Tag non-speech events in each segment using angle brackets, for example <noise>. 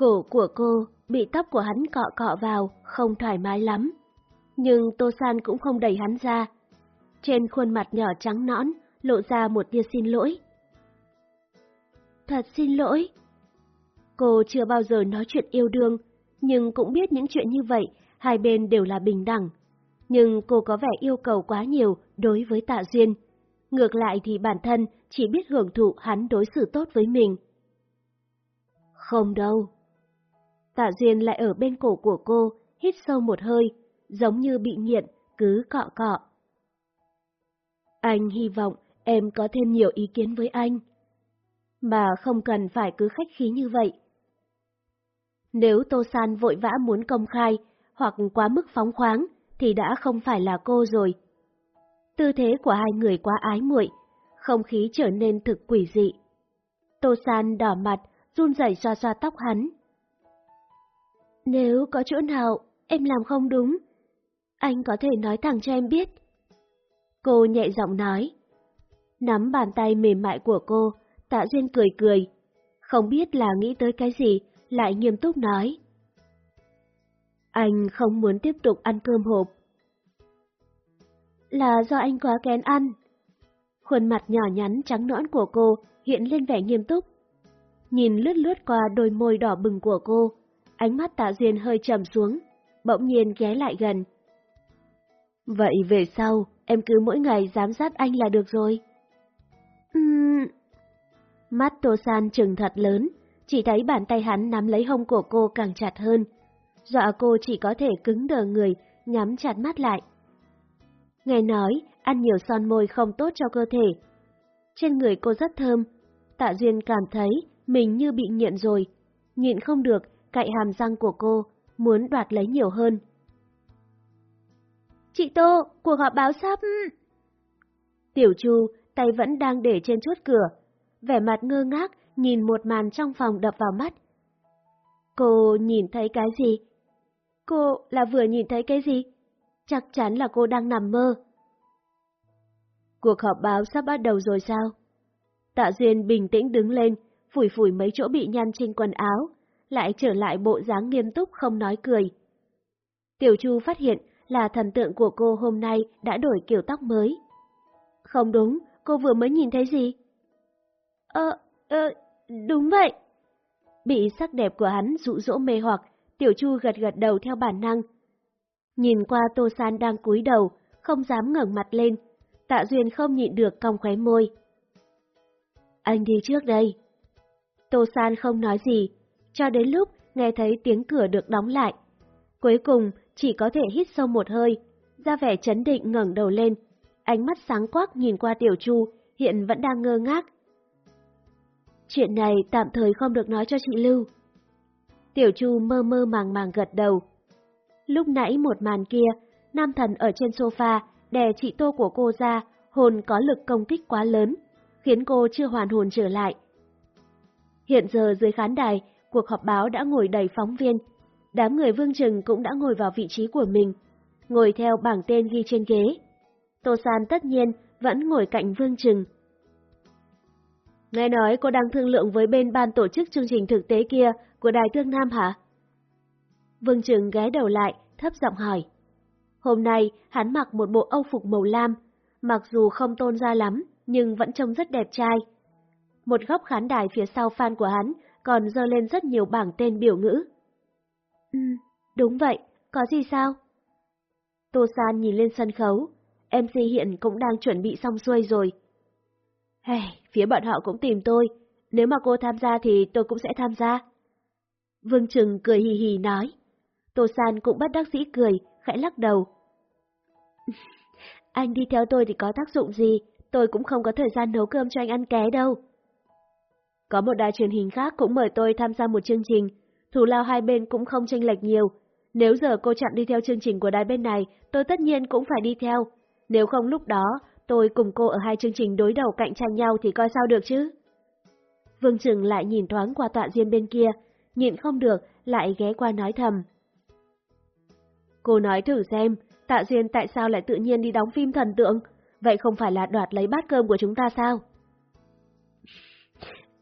Cổ của cô bị tóc của hắn cọ cọ vào, không thoải mái lắm. Nhưng Tô San cũng không đẩy hắn ra. Trên khuôn mặt nhỏ trắng nõn, lộ ra một tia xin lỗi. Thật xin lỗi. Cô chưa bao giờ nói chuyện yêu đương, nhưng cũng biết những chuyện như vậy, hai bên đều là bình đẳng. Nhưng cô có vẻ yêu cầu quá nhiều đối với Tạ Duyên. Ngược lại thì bản thân chỉ biết hưởng thụ hắn đối xử tốt với mình. Không đâu. Tạ Duyên lại ở bên cổ của cô, hít sâu một hơi, giống như bị nghiện, cứ cọ cọ. Anh hy vọng em có thêm nhiều ý kiến với anh. Mà không cần phải cứ khách khí như vậy. Nếu Tô San vội vã muốn công khai, hoặc quá mức phóng khoáng, thì đã không phải là cô rồi. Tư thế của hai người quá ái muội, không khí trở nên thực quỷ dị. Tô San đỏ mặt, run rẩy xoa xoa tóc hắn. Nếu có chỗ nào em làm không đúng, anh có thể nói thẳng cho em biết. Cô nhẹ giọng nói. Nắm bàn tay mềm mại của cô, tạ duyên cười cười. Không biết là nghĩ tới cái gì, lại nghiêm túc nói. Anh không muốn tiếp tục ăn cơm hộp. Là do anh quá kén ăn. Khuôn mặt nhỏ nhắn trắng nõn của cô hiện lên vẻ nghiêm túc. Nhìn lướt lướt qua đôi môi đỏ bừng của cô, ánh mắt tạ duyên hơi trầm xuống, bỗng nhiên ghé lại gần. Vậy về sau, em cứ mỗi ngày giám sát anh là được rồi. Uhm... Mắt Tô San trừng thật lớn, chỉ thấy bàn tay hắn nắm lấy hông của cô càng chặt hơn. Dọa cô chỉ có thể cứng đờ người, nhắm chặt mắt lại. Nghe nói, ăn nhiều son môi không tốt cho cơ thể. Trên người cô rất thơm, tạ duyên cảm thấy mình như bị nghiện rồi. Nhịn không được, cạy hàm răng của cô, muốn đoạt lấy nhiều hơn. Chị Tô, cuộc họp báo sắp... Tiểu Chu, tay vẫn đang để trên chốt cửa, vẻ mặt ngơ ngác nhìn một màn trong phòng đập vào mắt. Cô nhìn thấy cái gì? Cô là vừa nhìn thấy cái gì? Chắc chắn là cô đang nằm mơ. Cuộc họp báo sắp bắt đầu rồi sao? Tạ Duyên bình tĩnh đứng lên, phủi phủi mấy chỗ bị nhăn trên quần áo, lại trở lại bộ dáng nghiêm túc không nói cười. Tiểu Chu phát hiện là thần tượng của cô hôm nay đã đổi kiểu tóc mới. Không đúng, cô vừa mới nhìn thấy gì? Ờ, ờ, đúng vậy. Bị sắc đẹp của hắn dụ dỗ mê hoặc, Tiểu Chu gật gật đầu theo bản năng. Nhìn qua Tô San đang cúi đầu, không dám ngẩng mặt lên, Tạ Duyên không nhịn được cong khóe môi. Anh đi trước đây. Tô San không nói gì, cho đến lúc nghe thấy tiếng cửa được đóng lại. Cuối cùng, chỉ có thể hít sâu một hơi, ra vẻ chấn định ngẩng đầu lên, ánh mắt sáng quắc nhìn qua Tiểu Chu, hiện vẫn đang ngơ ngác. Chuyện này tạm thời không được nói cho chị Lưu. Tiểu Chu mơ mơ màng màng gật đầu. Lúc nãy một màn kia, nam thần ở trên sofa đè chị tô của cô ra, hồn có lực công kích quá lớn, khiến cô chưa hoàn hồn trở lại. Hiện giờ dưới khán đài, cuộc họp báo đã ngồi đầy phóng viên, đám người Vương Trừng cũng đã ngồi vào vị trí của mình, ngồi theo bảng tên ghi trên ghế. Tô San tất nhiên vẫn ngồi cạnh Vương Trừng. Nghe nói cô đang thương lượng với bên ban tổ chức chương trình thực tế kia của Đài Thương Nam hả? Vương Trừng ghé đầu lại, thấp giọng hỏi. Hôm nay, hắn mặc một bộ âu phục màu lam, mặc dù không tôn ra lắm, nhưng vẫn trông rất đẹp trai. Một góc khán đài phía sau fan của hắn còn dơ lên rất nhiều bảng tên biểu ngữ. Ừ, đúng vậy, có gì sao? Tô San nhìn lên sân khấu, MC hiện cũng đang chuẩn bị xong xuôi rồi. Hey, phía bọn họ cũng tìm tôi, nếu mà cô tham gia thì tôi cũng sẽ tham gia. Vương Trừng cười hì hì nói. Tô San cũng bất đắc dĩ cười, khẽ lắc đầu. <laughs> anh đi theo tôi thì có tác dụng gì, tôi cũng không có thời gian nấu cơm cho anh ăn ké đâu. Có một đài truyền hình khác cũng mời tôi tham gia một chương trình, thù lao hai bên cũng không tranh lệch nhiều. Nếu giờ cô chặn đi theo chương trình của đài bên này, tôi tất nhiên cũng phải đi theo. Nếu không lúc đó, tôi cùng cô ở hai chương trình đối đầu cạnh tranh nhau thì coi sao được chứ? Vương Trừng lại nhìn thoáng qua tọa Diên bên kia, nhịn không được, lại ghé qua nói thầm. Cô nói thử xem, Tạ Duyên tại sao lại tự nhiên đi đóng phim thần tượng? Vậy không phải là đoạt lấy bát cơm của chúng ta sao?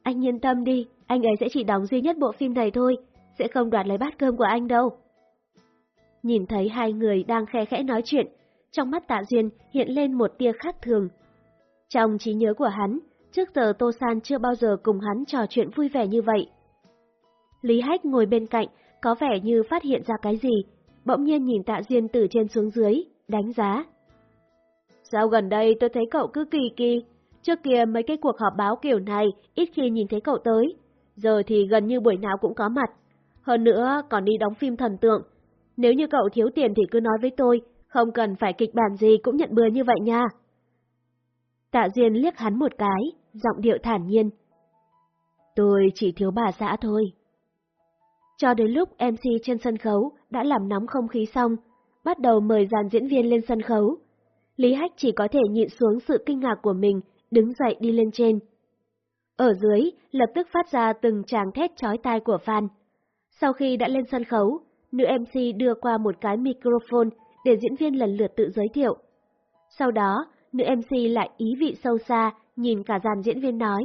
Anh yên tâm đi, anh ấy sẽ chỉ đóng duy nhất bộ phim này thôi, sẽ không đoạt lấy bát cơm của anh đâu. Nhìn thấy hai người đang khe khẽ nói chuyện, trong mắt tạ duyên hiện lên một tia khác thường. Trong trí nhớ của hắn, trước giờ Tô San chưa bao giờ cùng hắn trò chuyện vui vẻ như vậy. Lý Hách ngồi bên cạnh, có vẻ như phát hiện ra cái gì, bỗng nhiên nhìn tạ duyên từ trên xuống dưới, đánh giá. Sao gần đây tôi thấy cậu cứ kỳ kỳ, trước kia mấy cái cuộc họp báo kiểu này ít khi nhìn thấy cậu tới, giờ thì gần như buổi nào cũng có mặt. Hơn nữa còn đi đóng phim thần tượng. Nếu như cậu thiếu tiền thì cứ nói với tôi, không cần phải kịch bản gì cũng nhận bừa như vậy nha. Tạ Duyên liếc hắn một cái, giọng điệu thản nhiên. Tôi chỉ thiếu bà xã thôi. Cho đến lúc MC trên sân khấu đã làm nóng không khí xong, bắt đầu mời dàn diễn viên lên sân khấu. Lý Hách chỉ có thể nhịn xuống sự kinh ngạc của mình, đứng dậy đi lên trên. Ở dưới, lập tức phát ra từng tràng thét chói tai của fan. Sau khi đã lên sân khấu, nữ MC đưa qua một cái microphone để diễn viên lần lượt tự giới thiệu. Sau đó, nữ MC lại ý vị sâu xa, nhìn cả dàn diễn viên nói.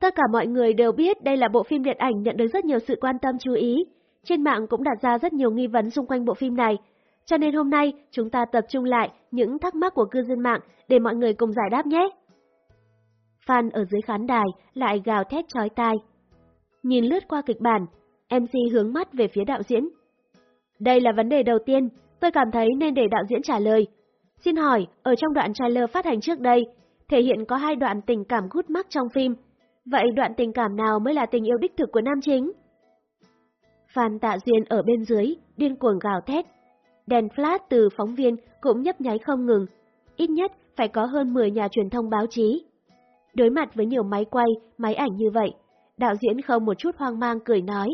Tất cả mọi người đều biết đây là bộ phim điện ảnh nhận được rất nhiều sự quan tâm chú ý. Trên mạng cũng đặt ra rất nhiều nghi vấn xung quanh bộ phim này. Cho nên hôm nay chúng ta tập trung lại những thắc mắc của cư dân mạng để mọi người cùng giải đáp nhé. Fan ở dưới khán đài lại gào thét chói tai. Nhìn lướt qua kịch bản, MC hướng mắt về phía đạo diễn. Đây là vấn đề đầu tiên, tôi cảm thấy nên để đạo diễn trả lời. Xin hỏi, ở trong đoạn trailer phát hành trước đây, thể hiện có hai đoạn tình cảm gút mắt trong phim. Vậy đoạn tình cảm nào mới là tình yêu đích thực của nam chính? Phan Tạ Duyên ở bên dưới, điên cuồng gào thét. Đèn flash từ phóng viên cũng nhấp nháy không ngừng. Ít nhất phải có hơn 10 nhà truyền thông báo chí. Đối mặt với nhiều máy quay, máy ảnh như vậy, đạo diễn không một chút hoang mang cười nói.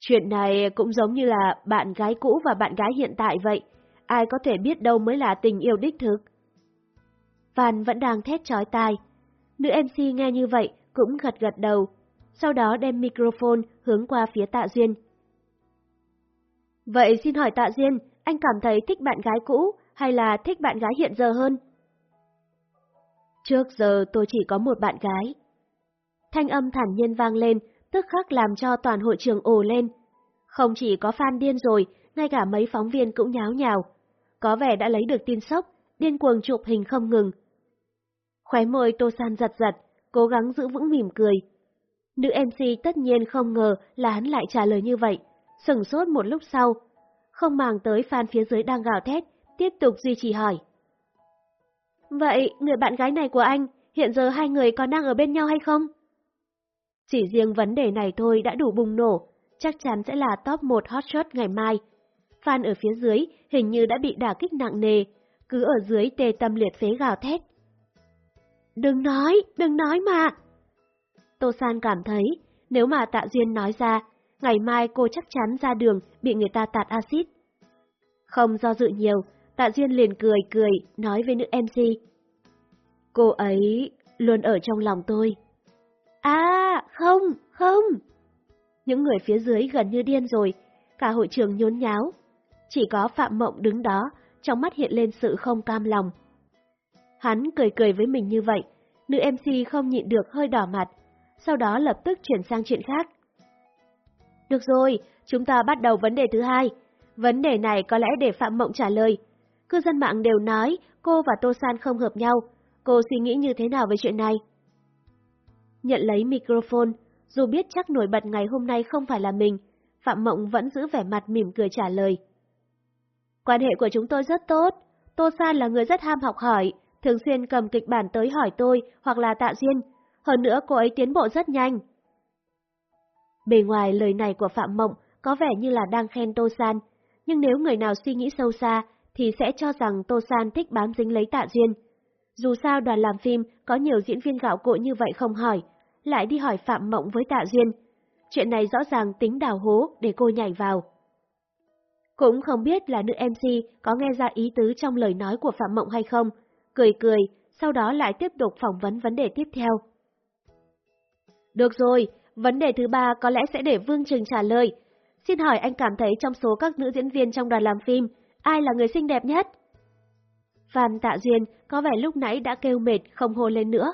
Chuyện này cũng giống như là bạn gái cũ và bạn gái hiện tại vậy, ai có thể biết đâu mới là tình yêu đích thực. Phan vẫn đang thét chói tai. Nữ MC nghe như vậy cũng gật gật đầu, sau đó đem microphone hướng qua phía Tạ Duyên. Vậy xin hỏi Tạ Duyên, anh cảm thấy thích bạn gái cũ hay là thích bạn gái hiện giờ hơn? Trước giờ tôi chỉ có một bạn gái. Thanh âm thản nhiên vang lên, tức khắc làm cho toàn hội trường ồ lên. Không chỉ có fan điên rồi, ngay cả mấy phóng viên cũng nháo nhào. Có vẻ đã lấy được tin sốc, điên cuồng chụp hình không ngừng. Khóe môi Tô San giật giật, cố gắng giữ vững mỉm cười. Nữ MC tất nhiên không ngờ là hắn lại trả lời như vậy, sừng sốt một lúc sau. Không màng tới fan phía dưới đang gào thét, tiếp tục duy trì hỏi. Vậy, người bạn gái này của anh, hiện giờ hai người còn đang ở bên nhau hay không? Chỉ riêng vấn đề này thôi đã đủ bùng nổ, chắc chắn sẽ là top 1 hot shot ngày mai. Fan ở phía dưới hình như đã bị đả kích nặng nề, cứ ở dưới tê tâm liệt phế gào thét. Đừng nói, đừng nói mà! Tô San cảm thấy, nếu mà Tạ Duyên nói ra, ngày mai cô chắc chắn ra đường bị người ta tạt axit. Không do dự nhiều, Tạ Duyên liền cười cười, nói với nữ MC. Cô ấy luôn ở trong lòng tôi. À, không, không. Những người phía dưới gần như điên rồi, cả hội trường nhốn nháo. Chỉ có Phạm Mộng đứng đó, trong mắt hiện lên sự không cam lòng. Hắn cười cười với mình như vậy, nữ MC không nhịn được hơi đỏ mặt, sau đó lập tức chuyển sang chuyện khác. Được rồi, chúng ta bắt đầu vấn đề thứ hai. Vấn đề này có lẽ để Phạm Mộng trả lời. Cư dân mạng đều nói cô và Tô San không hợp nhau. Cô suy nghĩ như thế nào về chuyện này? Nhận lấy microphone, dù biết chắc nổi bật ngày hôm nay không phải là mình, Phạm Mộng vẫn giữ vẻ mặt mỉm cười trả lời. Quan hệ của chúng tôi rất tốt, Tô San là người rất ham học hỏi, thường xuyên cầm kịch bản tới hỏi tôi hoặc là tạ duyên, hơn nữa cô ấy tiến bộ rất nhanh. Bề ngoài lời này của Phạm Mộng có vẻ như là đang khen Tô San, nhưng nếu người nào suy nghĩ sâu xa thì sẽ cho rằng Tô San thích bám dính lấy tạ duyên. Dù sao đoàn làm phim có nhiều diễn viên gạo cội như vậy không hỏi, lại đi hỏi Phạm Mộng với tạ duyên. Chuyện này rõ ràng tính đào hố để cô nhảy vào. Cũng không biết là nữ MC có nghe ra ý tứ trong lời nói của Phạm Mộng hay không, cười cười, sau đó lại tiếp tục phỏng vấn vấn đề tiếp theo. Được rồi, vấn đề thứ ba có lẽ sẽ để Vương Trừng trả lời. Xin hỏi anh cảm thấy trong số các nữ diễn viên trong đoàn làm phim, ai là người xinh đẹp nhất? Phan Tạ Duyên có vẻ lúc nãy đã kêu mệt không hô lên nữa.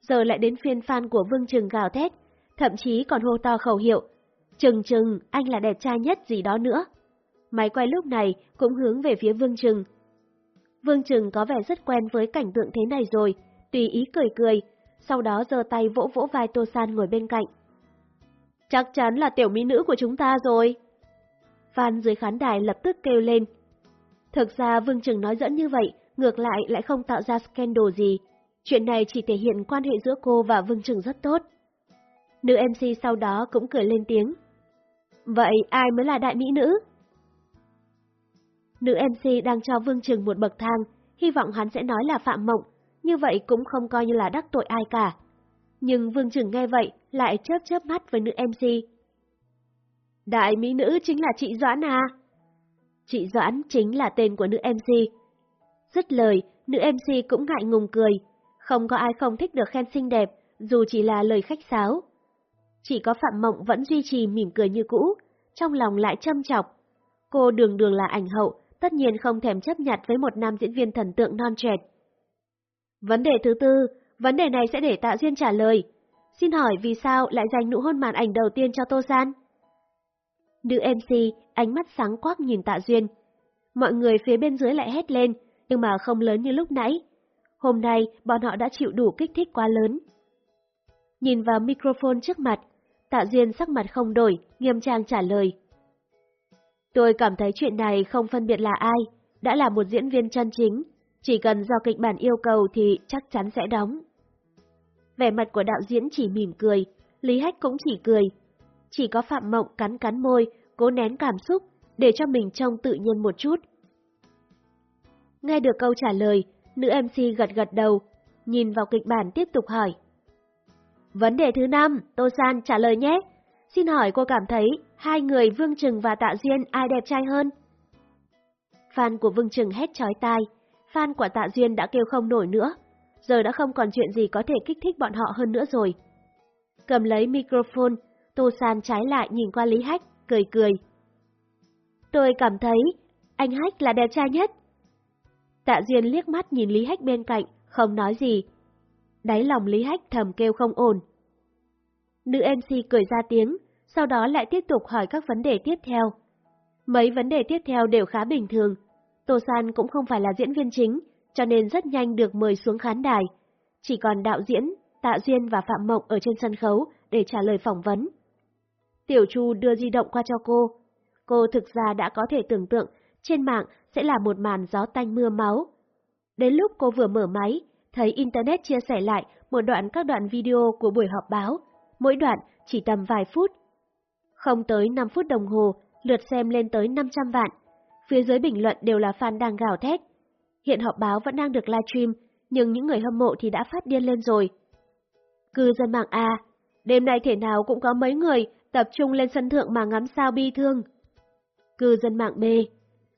Giờ lại đến phiên fan của Vương Trừng gào thét, thậm chí còn hô to khẩu hiệu. Trừng trừng, anh là đẹp trai nhất gì đó nữa. Máy quay lúc này cũng hướng về phía Vương Trừng. Vương Trừng có vẻ rất quen với cảnh tượng thế này rồi, tùy ý cười cười, sau đó giơ tay vỗ vỗ vai Tô San ngồi bên cạnh. Chắc chắn là tiểu mỹ nữ của chúng ta rồi. Phan dưới khán đài lập tức kêu lên. Thực ra Vương Trừng nói dẫn như vậy, ngược lại lại không tạo ra scandal gì. Chuyện này chỉ thể hiện quan hệ giữa cô và Vương Trừng rất tốt. Nữ MC sau đó cũng cười lên tiếng. Vậy ai mới là đại mỹ nữ? Nữ MC đang cho Vương Trừng một bậc thang, hy vọng hắn sẽ nói là Phạm Mộng, như vậy cũng không coi như là đắc tội ai cả. Nhưng Vương Trừng nghe vậy, lại chớp chớp mắt với nữ MC. Đại mỹ nữ chính là chị Doãn à? Chị Doãn chính là tên của nữ MC. Dứt lời, nữ MC cũng ngại ngùng cười. Không có ai không thích được khen xinh đẹp, dù chỉ là lời khách sáo. Chỉ có Phạm Mộng vẫn duy trì mỉm cười như cũ, trong lòng lại châm chọc. Cô đường đường là ảnh hậu, tất nhiên không thèm chấp nhận với một nam diễn viên thần tượng non trẻ. Vấn đề thứ tư, vấn đề này sẽ để Tạ Duyên trả lời. Xin hỏi vì sao lại dành nụ hôn màn ảnh đầu tiên cho Tô San? Nữ MC, ánh mắt sáng quắc nhìn Tạ Duyên. Mọi người phía bên dưới lại hét lên, nhưng mà không lớn như lúc nãy. Hôm nay, bọn họ đã chịu đủ kích thích quá lớn. Nhìn vào microphone trước mặt, Tạ Duyên sắc mặt không đổi, nghiêm trang trả lời. Tôi cảm thấy chuyện này không phân biệt là ai, đã là một diễn viên chân chính, chỉ cần do kịch bản yêu cầu thì chắc chắn sẽ đóng. Vẻ mặt của đạo diễn chỉ mỉm cười, Lý Hách cũng chỉ cười. Chỉ có Phạm Mộng cắn cắn môi, cố nén cảm xúc, để cho mình trông tự nhiên một chút. Nghe được câu trả lời, nữ MC gật gật đầu, nhìn vào kịch bản tiếp tục hỏi. Vấn đề thứ năm, Tô San trả lời nhé. Xin hỏi cô cảm thấy hai người Vương Trừng và Tạ Duyên ai đẹp trai hơn? Fan của Vương Trừng hét chói tai, fan của Tạ Duyên đã kêu không nổi nữa, giờ đã không còn chuyện gì có thể kích thích bọn họ hơn nữa rồi. Cầm lấy microphone, Tô San trái lại nhìn qua Lý Hách, cười cười. Tôi cảm thấy anh Hách là đẹp trai nhất. Tạ Duyên liếc mắt nhìn Lý Hách bên cạnh, không nói gì. Đáy lòng Lý Hách thầm kêu không ổn. Nữ MC cười ra tiếng, sau đó lại tiếp tục hỏi các vấn đề tiếp theo. Mấy vấn đề tiếp theo đều khá bình thường. Tô San cũng không phải là diễn viên chính, cho nên rất nhanh được mời xuống khán đài. Chỉ còn đạo diễn, Tạ Duyên và Phạm Mộng ở trên sân khấu để trả lời phỏng vấn. Tiểu Chu đưa di động qua cho cô. Cô thực ra đã có thể tưởng tượng trên mạng sẽ là một màn gió tanh mưa máu. Đến lúc cô vừa mở máy, thấy Internet chia sẻ lại một đoạn các đoạn video của buổi họp báo, mỗi đoạn chỉ tầm vài phút. Không tới 5 phút đồng hồ, lượt xem lên tới 500 vạn. Phía dưới bình luận đều là fan đang gào thét. Hiện họp báo vẫn đang được livestream, nhưng những người hâm mộ thì đã phát điên lên rồi. Cư dân mạng A, đêm nay thể nào cũng có mấy người tập trung lên sân thượng mà ngắm sao bi thương. Cư dân mạng B,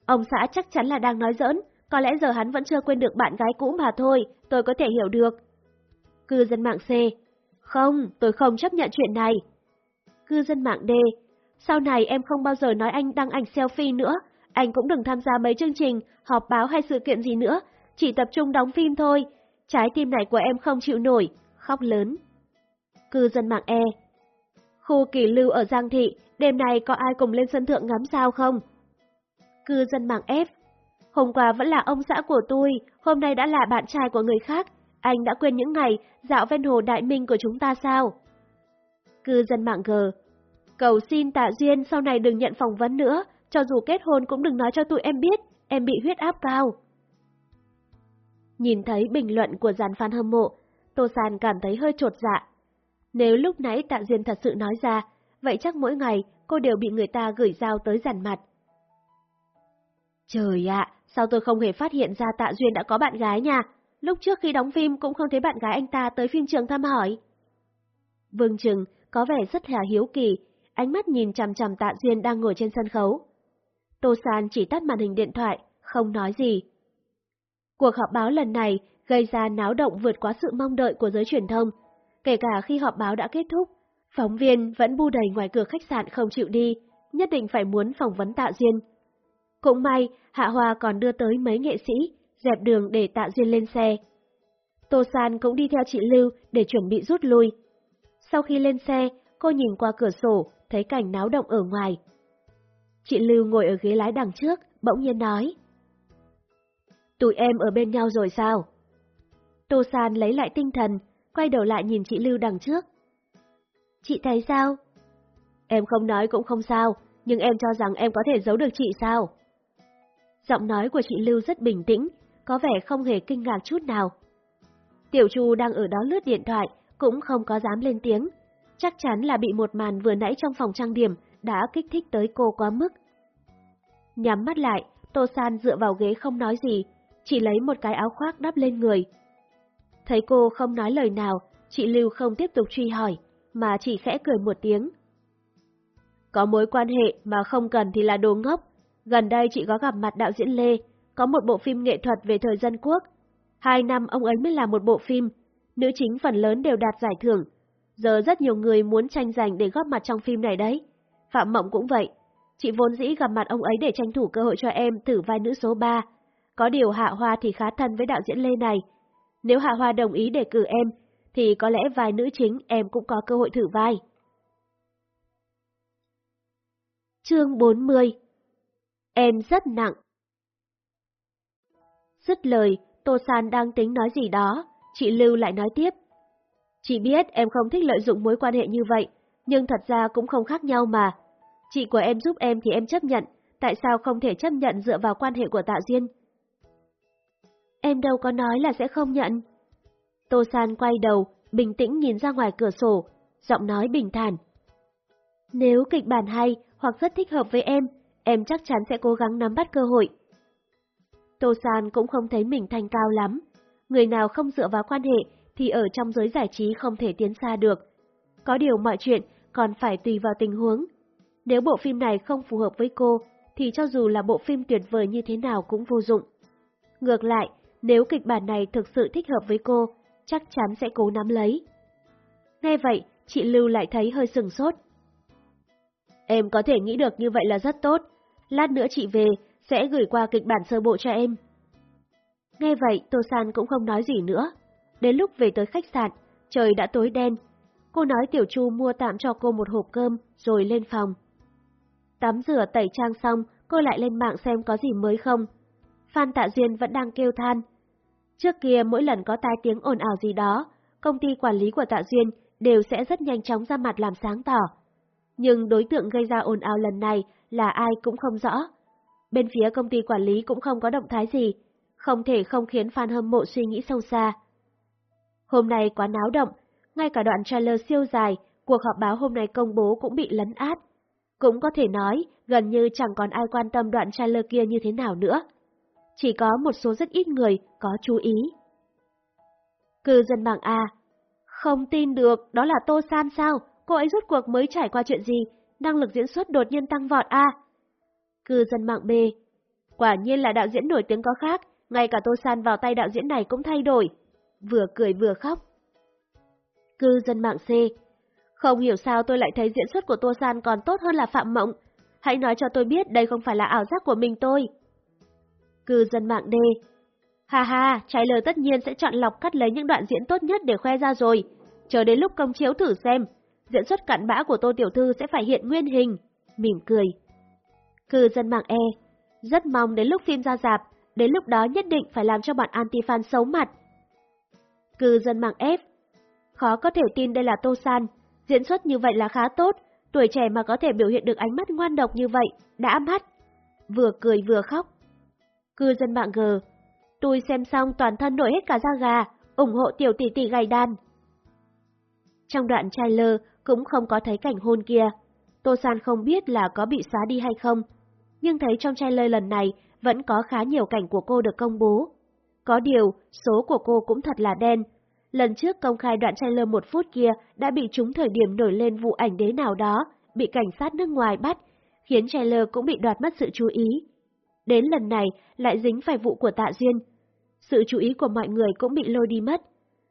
ông xã chắc chắn là đang nói giỡn, có lẽ giờ hắn vẫn chưa quên được bạn gái cũ mà thôi, tôi có thể hiểu được. Cư dân mạng C, không, tôi không chấp nhận chuyện này. Cư dân mạng D, sau này em không bao giờ nói anh đăng ảnh selfie nữa, anh cũng đừng tham gia mấy chương trình, họp báo hay sự kiện gì nữa, chỉ tập trung đóng phim thôi. Trái tim này của em không chịu nổi, khóc lớn. Cư dân mạng E Khu kỷ lưu ở Giang Thị, đêm nay có ai cùng lên sân thượng ngắm sao không? Cư dân mạng F Hôm qua vẫn là ông xã của tôi, hôm nay đã là bạn trai của người khác. Anh đã quên những ngày dạo ven hồ Đại Minh của chúng ta sao? Cư dân mạng G Cầu xin tạ duyên sau này đừng nhận phỏng vấn nữa, cho dù kết hôn cũng đừng nói cho tụi em biết, em bị huyết áp cao. Nhìn thấy bình luận của dàn fan hâm mộ, Tô San cảm thấy hơi trột dạ. Nếu lúc nãy Tạ Duyên thật sự nói ra, vậy chắc mỗi ngày cô đều bị người ta gửi dao tới dàn mặt. Trời ạ, sao tôi không hề phát hiện ra Tạ Duyên đã có bạn gái nha? Lúc trước khi đóng phim cũng không thấy bạn gái anh ta tới phim trường thăm hỏi. Vương Trừng có vẻ rất là hiếu kỳ, ánh mắt nhìn chằm chằm Tạ Duyên đang ngồi trên sân khấu. Tô San chỉ tắt màn hình điện thoại, không nói gì. Cuộc họp báo lần này gây ra náo động vượt quá sự mong đợi của giới truyền thông. Kể cả khi họp báo đã kết thúc, phóng viên vẫn bu đầy ngoài cửa khách sạn không chịu đi, nhất định phải muốn phỏng vấn Tạ Duyên. Cũng may, Hạ Hoa còn đưa tới mấy nghệ sĩ, dẹp đường để Tạ Duyên lên xe. Tô San cũng đi theo chị Lưu để chuẩn bị rút lui. Sau khi lên xe, cô nhìn qua cửa sổ, thấy cảnh náo động ở ngoài. Chị Lưu ngồi ở ghế lái đằng trước, bỗng nhiên nói. Tụi em ở bên nhau rồi sao? Tô San lấy lại tinh thần, quay đầu lại nhìn chị Lưu đằng trước. Chị thấy sao? Em không nói cũng không sao, nhưng em cho rằng em có thể giấu được chị sao? Giọng nói của chị Lưu rất bình tĩnh, có vẻ không hề kinh ngạc chút nào. Tiểu Chu đang ở đó lướt điện thoại, cũng không có dám lên tiếng. Chắc chắn là bị một màn vừa nãy trong phòng trang điểm đã kích thích tới cô quá mức. Nhắm mắt lại, Tô San dựa vào ghế không nói gì, chỉ lấy một cái áo khoác đắp lên người. Thấy cô không nói lời nào, chị Lưu không tiếp tục truy hỏi, mà chỉ khẽ cười một tiếng. Có mối quan hệ mà không cần thì là đồ ngốc. Gần đây chị có gặp mặt đạo diễn Lê, có một bộ phim nghệ thuật về thời dân quốc. Hai năm ông ấy mới làm một bộ phim, nữ chính phần lớn đều đạt giải thưởng. Giờ rất nhiều người muốn tranh giành để góp mặt trong phim này đấy. Phạm Mộng cũng vậy. Chị vốn dĩ gặp mặt ông ấy để tranh thủ cơ hội cho em thử vai nữ số 3. Có điều Hạ Hoa thì khá thân với đạo diễn Lê này. Nếu Hạ Hoa đồng ý đề cử em, thì có lẽ vai nữ chính em cũng có cơ hội thử vai. Chương 40 Em rất nặng Dứt lời, Tô San đang tính nói gì đó, chị Lưu lại nói tiếp. Chị biết em không thích lợi dụng mối quan hệ như vậy, nhưng thật ra cũng không khác nhau mà. Chị của em giúp em thì em chấp nhận, tại sao không thể chấp nhận dựa vào quan hệ của Tạ Duyên? Em đâu có nói là sẽ không nhận. Tô San quay đầu, bình tĩnh nhìn ra ngoài cửa sổ, giọng nói bình thản. Nếu kịch bản hay hoặc rất thích hợp với em, em chắc chắn sẽ cố gắng nắm bắt cơ hội. Tô San cũng không thấy mình thành cao lắm. Người nào không dựa vào quan hệ thì ở trong giới giải trí không thể tiến xa được. Có điều mọi chuyện còn phải tùy vào tình huống. Nếu bộ phim này không phù hợp với cô, thì cho dù là bộ phim tuyệt vời như thế nào cũng vô dụng. Ngược lại, nếu kịch bản này thực sự thích hợp với cô, chắc chắn sẽ cố nắm lấy. Nghe vậy, chị Lưu lại thấy hơi sừng sốt. Em có thể nghĩ được như vậy là rất tốt. Lát nữa chị về, sẽ gửi qua kịch bản sơ bộ cho em. Nghe vậy, Tô San cũng không nói gì nữa. Đến lúc về tới khách sạn, trời đã tối đen. Cô nói Tiểu Chu mua tạm cho cô một hộp cơm, rồi lên phòng. Tắm rửa tẩy trang xong, cô lại lên mạng xem có gì mới không. Phan Tạ Duyên vẫn đang kêu than. Trước kia mỗi lần có tai tiếng ồn ào gì đó, công ty quản lý của Tạ Duyên đều sẽ rất nhanh chóng ra mặt làm sáng tỏ. Nhưng đối tượng gây ra ồn ào lần này là ai cũng không rõ. Bên phía công ty quản lý cũng không có động thái gì, không thể không khiến fan hâm mộ suy nghĩ sâu xa. Hôm nay quá náo động, ngay cả đoạn trailer siêu dài, cuộc họp báo hôm nay công bố cũng bị lấn át. Cũng có thể nói, gần như chẳng còn ai quan tâm đoạn trailer kia như thế nào nữa. Chỉ có một số rất ít người có chú ý. Cư dân mạng A Không tin được, đó là Tô San sao? Cô ấy rút cuộc mới trải qua chuyện gì? Năng lực diễn xuất đột nhiên tăng vọt A. Cư dân mạng B Quả nhiên là đạo diễn nổi tiếng có khác, ngay cả Tô San vào tay đạo diễn này cũng thay đổi. Vừa cười vừa khóc. Cư dân mạng C không hiểu sao tôi lại thấy diễn xuất của Tô San còn tốt hơn là Phạm Mộng. Hãy nói cho tôi biết đây không phải là ảo giác của mình tôi. Cư dân mạng D Ha ha, trái lời tất nhiên sẽ chọn lọc cắt lấy những đoạn diễn tốt nhất để khoe ra rồi. Chờ đến lúc công chiếu thử xem, diễn xuất cặn bã của Tô Tiểu Thư sẽ phải hiện nguyên hình. Mỉm cười. Cư dân mạng E Rất mong đến lúc phim ra dạp, đến lúc đó nhất định phải làm cho bọn anti-fan xấu mặt. Cư dân mạng F Khó có thể tin đây là Tô San, diễn xuất như vậy là khá tốt, tuổi trẻ mà có thể biểu hiện được ánh mắt ngoan độc như vậy, đã mắt. Vừa cười vừa khóc. Cư dân mạng gờ, Tôi xem xong toàn thân nổi hết cả da gà, ủng hộ tiểu tỷ tỷ gầy đan. Trong đoạn trailer cũng không có thấy cảnh hôn kia. Tô San không biết là có bị xóa đi hay không, nhưng thấy trong trailer lần này vẫn có khá nhiều cảnh của cô được công bố. Có điều, số của cô cũng thật là đen. Lần trước công khai đoạn trailer một phút kia đã bị trúng thời điểm nổi lên vụ ảnh đế nào đó, bị cảnh sát nước ngoài bắt, khiến trailer cũng bị đoạt mất sự chú ý. Đến lần này lại dính phải vụ của Tạ Duyên. Sự chú ý của mọi người cũng bị lôi đi mất.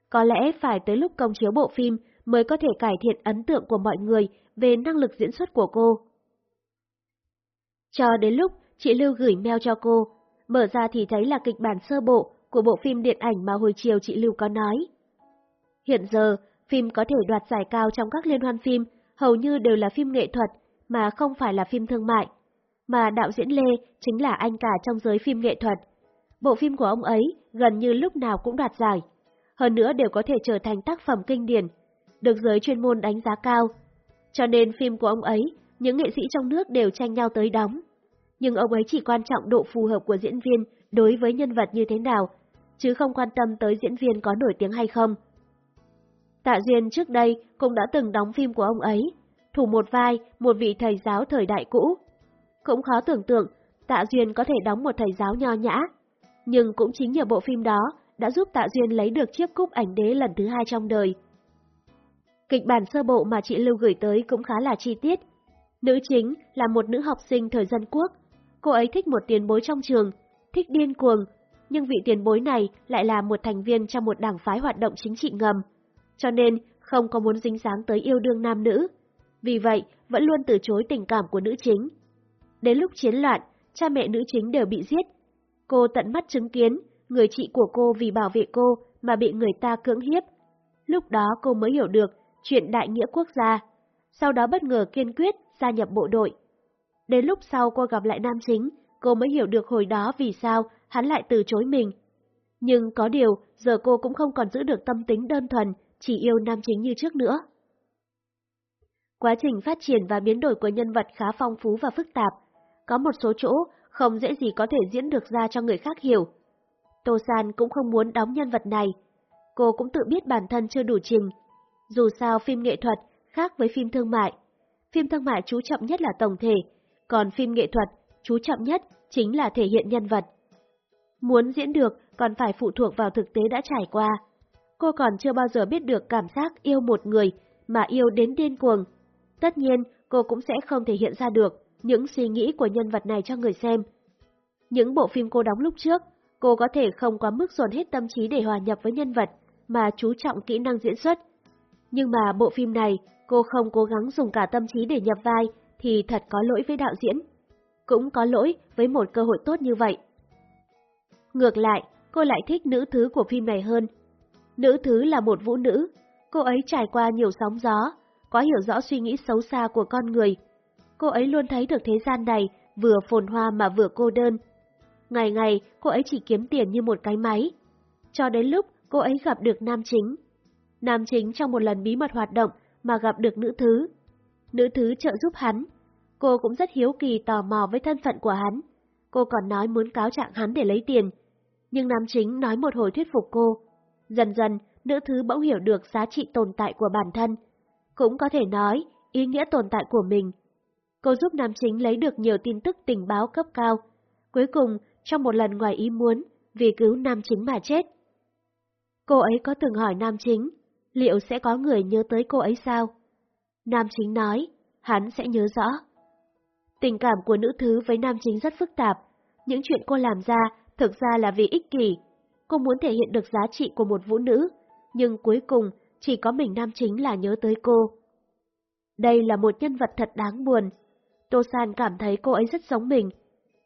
Có lẽ phải tới lúc công chiếu bộ phim mới có thể cải thiện ấn tượng của mọi người về năng lực diễn xuất của cô. Cho đến lúc chị Lưu gửi mail cho cô, mở ra thì thấy là kịch bản sơ bộ của bộ phim điện ảnh mà hồi chiều chị Lưu có nói. Hiện giờ, phim có thể đoạt giải cao trong các liên hoan phim, hầu như đều là phim nghệ thuật, mà không phải là phim thương mại. Mà đạo diễn Lê chính là anh cả trong giới phim nghệ thuật. Bộ phim của ông ấy gần như lúc nào cũng đoạt giải. Hơn nữa đều có thể trở thành tác phẩm kinh điển, được giới chuyên môn đánh giá cao. Cho nên phim của ông ấy, những nghệ sĩ trong nước đều tranh nhau tới đóng. Nhưng ông ấy chỉ quan trọng độ phù hợp của diễn viên đối với nhân vật như thế nào, chứ không quan tâm tới diễn viên có nổi tiếng hay không. Tạ Duyên trước đây cũng đã từng đóng phim của ông ấy, thủ một vai một vị thầy giáo thời đại cũ. Cũng khó tưởng tượng Tạ Duyên có thể đóng một thầy giáo nho nhã, nhưng cũng chính nhờ bộ phim đó đã giúp Tạ Duyên lấy được chiếc cúp ảnh đế lần thứ hai trong đời. Kịch bản sơ bộ mà chị Lưu gửi tới cũng khá là chi tiết. Nữ chính là một nữ học sinh thời dân quốc. Cô ấy thích một tiền bối trong trường, thích điên cuồng, nhưng vị tiền bối này lại là một thành viên trong một đảng phái hoạt động chính trị ngầm, cho nên không có muốn dính dáng tới yêu đương nam nữ. Vì vậy, vẫn luôn từ chối tình cảm của nữ chính. Đến lúc chiến loạn, cha mẹ nữ chính đều bị giết. Cô tận mắt chứng kiến, người chị của cô vì bảo vệ cô mà bị người ta cưỡng hiếp. Lúc đó cô mới hiểu được chuyện đại nghĩa quốc gia, sau đó bất ngờ kiên quyết gia nhập bộ đội. Đến lúc sau cô gặp lại nam chính, cô mới hiểu được hồi đó vì sao hắn lại từ chối mình. Nhưng có điều, giờ cô cũng không còn giữ được tâm tính đơn thuần, chỉ yêu nam chính như trước nữa. Quá trình phát triển và biến đổi của nhân vật khá phong phú và phức tạp, có một số chỗ không dễ gì có thể diễn được ra cho người khác hiểu. Tô San cũng không muốn đóng nhân vật này, cô cũng tự biết bản thân chưa đủ trình. Dù sao phim nghệ thuật khác với phim thương mại, phim thương mại chú trọng nhất là tổng thể, còn phim nghệ thuật chú trọng nhất chính là thể hiện nhân vật. Muốn diễn được còn phải phụ thuộc vào thực tế đã trải qua. Cô còn chưa bao giờ biết được cảm giác yêu một người mà yêu đến điên cuồng. Tất nhiên, cô cũng sẽ không thể hiện ra được những suy nghĩ của nhân vật này cho người xem. Những bộ phim cô đóng lúc trước, cô có thể không quá mức dồn hết tâm trí để hòa nhập với nhân vật, mà chú trọng kỹ năng diễn xuất. Nhưng mà bộ phim này, cô không cố gắng dùng cả tâm trí để nhập vai, thì thật có lỗi với đạo diễn. Cũng có lỗi với một cơ hội tốt như vậy. Ngược lại, cô lại thích nữ thứ của phim này hơn. Nữ thứ là một vũ nữ, cô ấy trải qua nhiều sóng gió, có hiểu rõ suy nghĩ xấu xa của con người. Cô ấy luôn thấy được thế gian này vừa phồn hoa mà vừa cô đơn. Ngày ngày, cô ấy chỉ kiếm tiền như một cái máy. Cho đến lúc cô ấy gặp được nam chính. Nam chính trong một lần bí mật hoạt động mà gặp được nữ thứ. Nữ thứ trợ giúp hắn. Cô cũng rất hiếu kỳ tò mò với thân phận của hắn. Cô còn nói muốn cáo trạng hắn để lấy tiền, nhưng nam chính nói một hồi thuyết phục cô. Dần dần, nữ thứ bỗng hiểu được giá trị tồn tại của bản thân. Cũng có thể nói, ý nghĩa tồn tại của mình. Cô giúp nam chính lấy được nhiều tin tức tình báo cấp cao. Cuối cùng, trong một lần ngoài ý muốn, vì cứu nam chính mà chết. Cô ấy có từng hỏi nam chính, liệu sẽ có người nhớ tới cô ấy sao? Nam chính nói, hắn sẽ nhớ rõ. Tình cảm của nữ thứ với nam chính rất phức tạp. Những chuyện cô làm ra thực ra là vì ích kỷ. Cô muốn thể hiện được giá trị của một vũ nữ, nhưng cuối cùng chỉ có mình nam chính là nhớ tới cô. Đây là một nhân vật thật đáng buồn. Tô San cảm thấy cô ấy rất giống mình.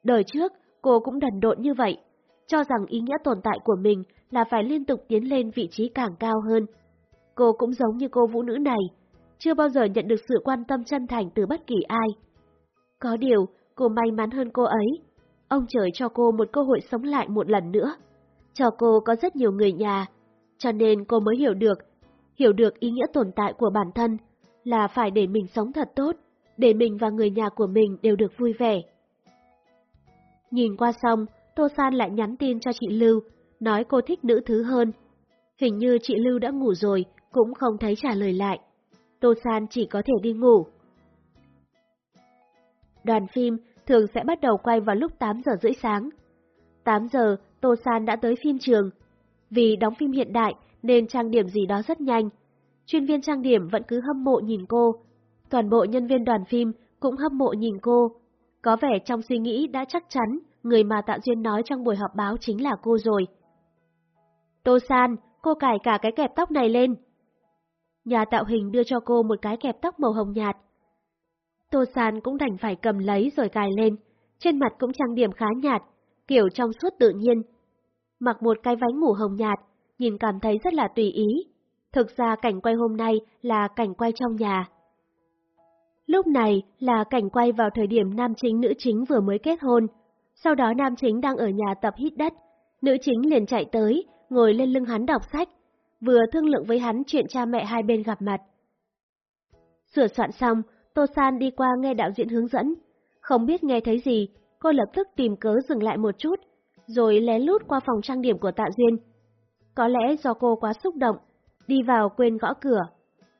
Đời trước, cô cũng đần độn như vậy, cho rằng ý nghĩa tồn tại của mình là phải liên tục tiến lên vị trí càng cao hơn. Cô cũng giống như cô vũ nữ này, chưa bao giờ nhận được sự quan tâm chân thành từ bất kỳ ai. Có điều, cô may mắn hơn cô ấy, Ông trời cho cô một cơ hội sống lại một lần nữa. Cho cô có rất nhiều người nhà, cho nên cô mới hiểu được, hiểu được ý nghĩa tồn tại của bản thân là phải để mình sống thật tốt, để mình và người nhà của mình đều được vui vẻ. Nhìn qua xong, Tô San lại nhắn tin cho chị Lưu, nói cô thích nữ thứ hơn. Hình như chị Lưu đã ngủ rồi, cũng không thấy trả lời lại. Tô San chỉ có thể đi ngủ. Đoàn phim thường sẽ bắt đầu quay vào lúc 8 giờ rưỡi sáng. 8 giờ, Tô San đã tới phim trường. Vì đóng phim hiện đại nên trang điểm gì đó rất nhanh. Chuyên viên trang điểm vẫn cứ hâm mộ nhìn cô. Toàn bộ nhân viên đoàn phim cũng hâm mộ nhìn cô. Có vẻ trong suy nghĩ đã chắc chắn người mà Tạ Duyên nói trong buổi họp báo chính là cô rồi. Tô San, cô cài cả cái kẹp tóc này lên. Nhà tạo hình đưa cho cô một cái kẹp tóc màu hồng nhạt. Tô San cũng đành phải cầm lấy rồi cài lên, trên mặt cũng trang điểm khá nhạt, kiểu trong suốt tự nhiên. Mặc một cái váy ngủ hồng nhạt, nhìn cảm thấy rất là tùy ý. Thực ra cảnh quay hôm nay là cảnh quay trong nhà. Lúc này là cảnh quay vào thời điểm nam chính nữ chính vừa mới kết hôn. Sau đó nam chính đang ở nhà tập hít đất, nữ chính liền chạy tới, ngồi lên lưng hắn đọc sách, vừa thương lượng với hắn chuyện cha mẹ hai bên gặp mặt. Sửa soạn xong, Tô San đi qua nghe đạo diễn hướng dẫn. Không biết nghe thấy gì, cô lập tức tìm cớ dừng lại một chút, rồi lén lút qua phòng trang điểm của Tạ Duyên. Có lẽ do cô quá xúc động, đi vào quên gõ cửa.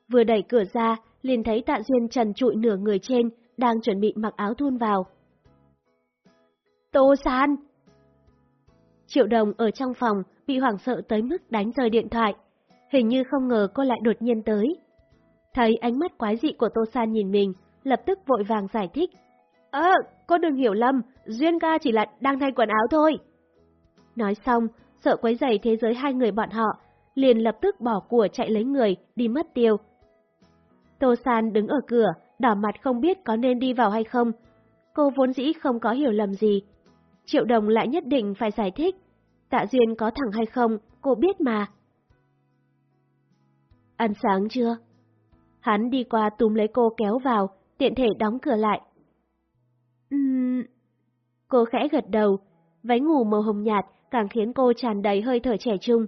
Vừa đẩy cửa ra, liền thấy Tạ Duyên trần trụi nửa người trên, đang chuẩn bị mặc áo thun vào. Tô San! Triệu đồng ở trong phòng, bị hoảng sợ tới mức đánh rơi điện thoại. Hình như không ngờ cô lại đột nhiên tới. Thấy ánh mắt quái dị của Tô San nhìn mình, lập tức vội vàng giải thích. Ơ, à, cô đừng hiểu lầm, Duyên ca chỉ là đang thay quần áo thôi. Nói xong, sợ quấy rầy thế giới hai người bọn họ, liền lập tức bỏ của chạy lấy người, đi mất tiêu. Tô San đứng ở cửa, đỏ mặt không biết có nên đi vào hay không. Cô vốn dĩ không có hiểu lầm gì. Triệu đồng lại nhất định phải giải thích. Tạ Duyên có thẳng hay không, cô biết mà. Ăn sáng chưa? Hắn đi qua túm lấy cô kéo vào, tiện thể đóng cửa lại. Uhm... Cô khẽ gật đầu, váy ngủ màu hồng nhạt càng khiến cô tràn đầy hơi thở trẻ trung.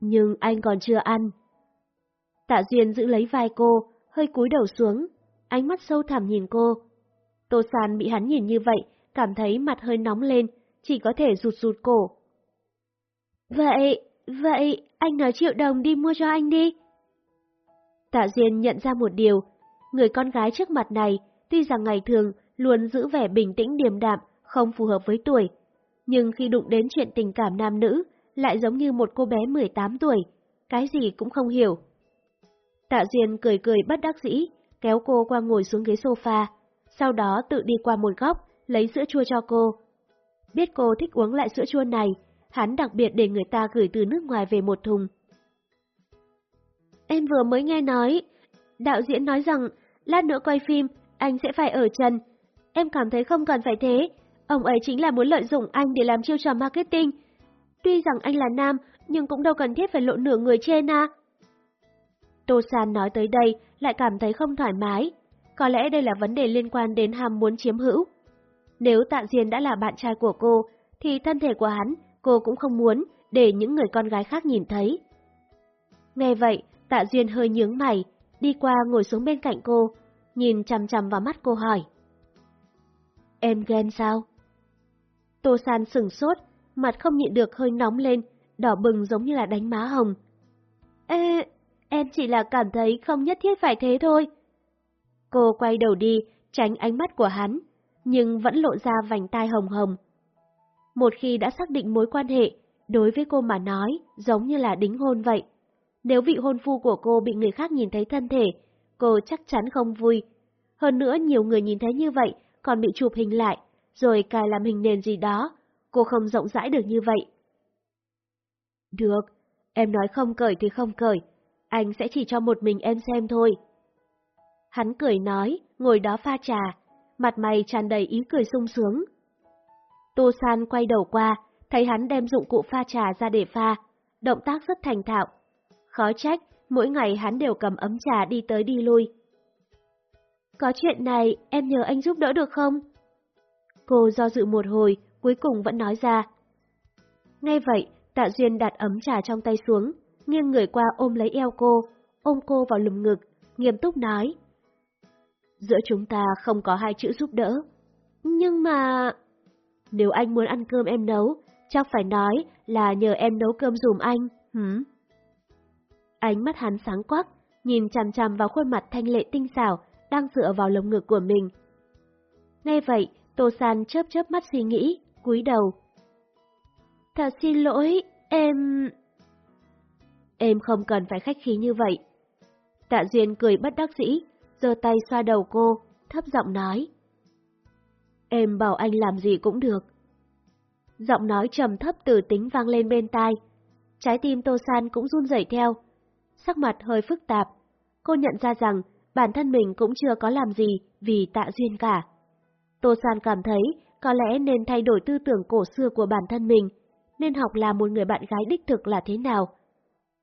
Nhưng anh còn chưa ăn. Tạ Duyên giữ lấy vai cô, hơi cúi đầu xuống, ánh mắt sâu thẳm nhìn cô. Tô sàn bị hắn nhìn như vậy, cảm thấy mặt hơi nóng lên, chỉ có thể rụt rụt cổ. Vậy, vậy, anh nói triệu đồng đi mua cho anh đi. Tạ Duyên nhận ra một điều, người con gái trước mặt này, tuy rằng ngày thường luôn giữ vẻ bình tĩnh điềm đạm, không phù hợp với tuổi, nhưng khi đụng đến chuyện tình cảm nam nữ, lại giống như một cô bé 18 tuổi, cái gì cũng không hiểu. Tạ Duyên cười cười bất đắc dĩ, kéo cô qua ngồi xuống ghế sofa, sau đó tự đi qua một góc, lấy sữa chua cho cô. Biết cô thích uống lại sữa chua này, hắn đặc biệt để người ta gửi từ nước ngoài về một thùng. Em vừa mới nghe nói, đạo diễn nói rằng lát nữa quay phim, anh sẽ phải ở trần. Em cảm thấy không cần phải thế, ông ấy chính là muốn lợi dụng anh để làm chiêu trò marketing. Tuy rằng anh là nam, nhưng cũng đâu cần thiết phải lộ nửa người trên à. Tô San nói tới đây lại cảm thấy không thoải mái. Có lẽ đây là vấn đề liên quan đến ham muốn chiếm hữu. Nếu Tạ Diên đã là bạn trai của cô, thì thân thể của hắn cô cũng không muốn để những người con gái khác nhìn thấy. Nghe vậy, Tạ Duyên hơi nhướng mày, đi qua ngồi xuống bên cạnh cô, nhìn chằm chằm vào mắt cô hỏi. Em ghen sao? Tô San sừng sốt, mặt không nhịn được hơi nóng lên, đỏ bừng giống như là đánh má hồng. Ê, em chỉ là cảm thấy không nhất thiết phải thế thôi. Cô quay đầu đi, tránh ánh mắt của hắn, nhưng vẫn lộ ra vành tai hồng hồng. Một khi đã xác định mối quan hệ, đối với cô mà nói, giống như là đính hôn vậy. Nếu vị hôn phu của cô bị người khác nhìn thấy thân thể, cô chắc chắn không vui. Hơn nữa nhiều người nhìn thấy như vậy, còn bị chụp hình lại, rồi cài làm hình nền gì đó. Cô không rộng rãi được như vậy. Được, em nói không cởi thì không cởi, anh sẽ chỉ cho một mình em xem thôi. Hắn cười nói, ngồi đó pha trà, mặt mày tràn đầy ý cười sung sướng. Tô San quay đầu qua, thấy hắn đem dụng cụ pha trà ra để pha, động tác rất thành thạo. Khó trách, mỗi ngày hắn đều cầm ấm trà đi tới đi lui. Có chuyện này, em nhờ anh giúp đỡ được không? Cô do dự một hồi, cuối cùng vẫn nói ra. Ngay vậy, Tạ Duyên đặt ấm trà trong tay xuống, nghiêng người qua ôm lấy eo cô, ôm cô vào lùm ngực, nghiêm túc nói. Giữa chúng ta không có hai chữ giúp đỡ. Nhưng mà... Nếu anh muốn ăn cơm em nấu, chắc phải nói là nhờ em nấu cơm dùm anh, hử? Ánh mắt hắn sáng quắc, nhìn chằm chằm vào khuôn mặt thanh lệ tinh xảo, đang dựa vào lồng ngực của mình. Nghe vậy, Tô San chớp chớp mắt suy nghĩ, cúi đầu. Thật xin lỗi, em... Em không cần phải khách khí như vậy. Tạ Duyên cười bất đắc dĩ, giơ tay xoa đầu cô, thấp giọng nói. Em bảo anh làm gì cũng được. Giọng nói trầm thấp từ tính vang lên bên tai. Trái tim Tô San cũng run rẩy theo. Sắc mặt hơi phức tạp. Cô nhận ra rằng bản thân mình cũng chưa có làm gì vì tạ duyên cả. Tô San cảm thấy có lẽ nên thay đổi tư tưởng cổ xưa của bản thân mình, nên học là một người bạn gái đích thực là thế nào.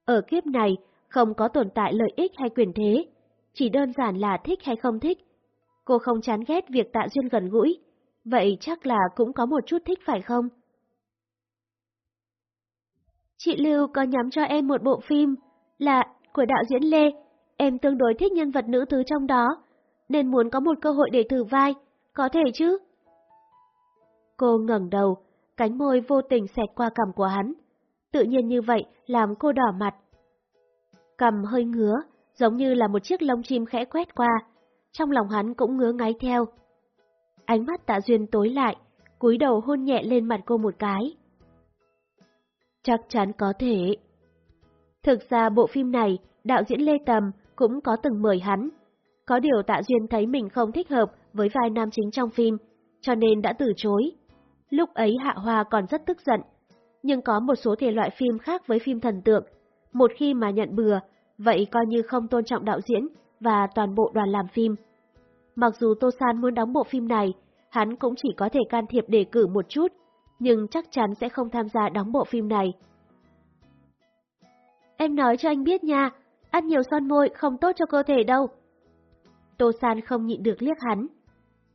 Ở kiếp này, không có tồn tại lợi ích hay quyền thế. chỉ đơn giản là thích hay không thích. Cô không chán ghét việc Tạ Duyên gần gũi, vậy chắc là cũng có một chút thích phải không? Chị Lưu có nhắm cho em một bộ phim là của đạo diễn Lê, em tương đối thích nhân vật nữ thứ trong đó, nên muốn có một cơ hội để thử vai, có thể chứ? Cô ngẩng đầu, cánh môi vô tình xẹt qua cằm của hắn. Tự nhiên như vậy làm cô đỏ mặt. Cằm hơi ngứa, giống như là một chiếc lông chim khẽ quét qua. Trong lòng hắn cũng ngứa ngáy theo. Ánh mắt tạ duyên tối lại, cúi đầu hôn nhẹ lên mặt cô một cái. Chắc chắn có thể. Thực ra bộ phim này, đạo diễn Lê Tầm cũng có từng mời hắn. Có điều Tạ Duyên thấy mình không thích hợp với vai nam chính trong phim, cho nên đã từ chối. Lúc ấy Hạ Hoa còn rất tức giận, nhưng có một số thể loại phim khác với phim thần tượng. Một khi mà nhận bừa, vậy coi như không tôn trọng đạo diễn và toàn bộ đoàn làm phim. Mặc dù Tô San muốn đóng bộ phim này, hắn cũng chỉ có thể can thiệp đề cử một chút, nhưng chắc chắn sẽ không tham gia đóng bộ phim này. Em nói cho anh biết nha, ăn nhiều son môi không tốt cho cơ thể đâu. Tô San không nhịn được liếc hắn.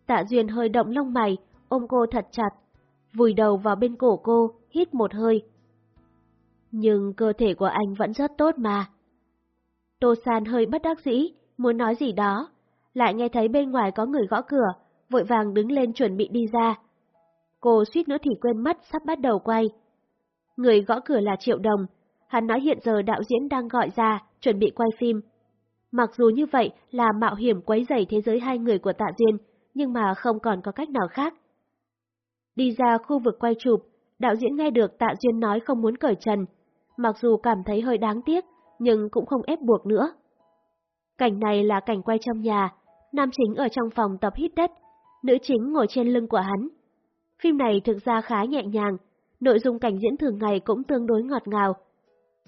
Tạ Duyên hơi động lông mày, ôm cô thật chặt, vùi đầu vào bên cổ cô, hít một hơi. Nhưng cơ thể của anh vẫn rất tốt mà. Tô San hơi bất đắc dĩ, muốn nói gì đó, lại nghe thấy bên ngoài có người gõ cửa, vội vàng đứng lên chuẩn bị đi ra. Cô suýt nữa thì quên mất sắp bắt đầu quay. Người gõ cửa là Triệu Đồng, hắn nói hiện giờ đạo diễn đang gọi ra, chuẩn bị quay phim. Mặc dù như vậy là mạo hiểm quấy rầy thế giới hai người của Tạ Duyên, nhưng mà không còn có cách nào khác. Đi ra khu vực quay chụp, đạo diễn nghe được Tạ Duyên nói không muốn cởi trần. Mặc dù cảm thấy hơi đáng tiếc, nhưng cũng không ép buộc nữa. Cảnh này là cảnh quay trong nhà, nam chính ở trong phòng tập hít đất, nữ chính ngồi trên lưng của hắn. Phim này thực ra khá nhẹ nhàng, nội dung cảnh diễn thường ngày cũng tương đối ngọt ngào.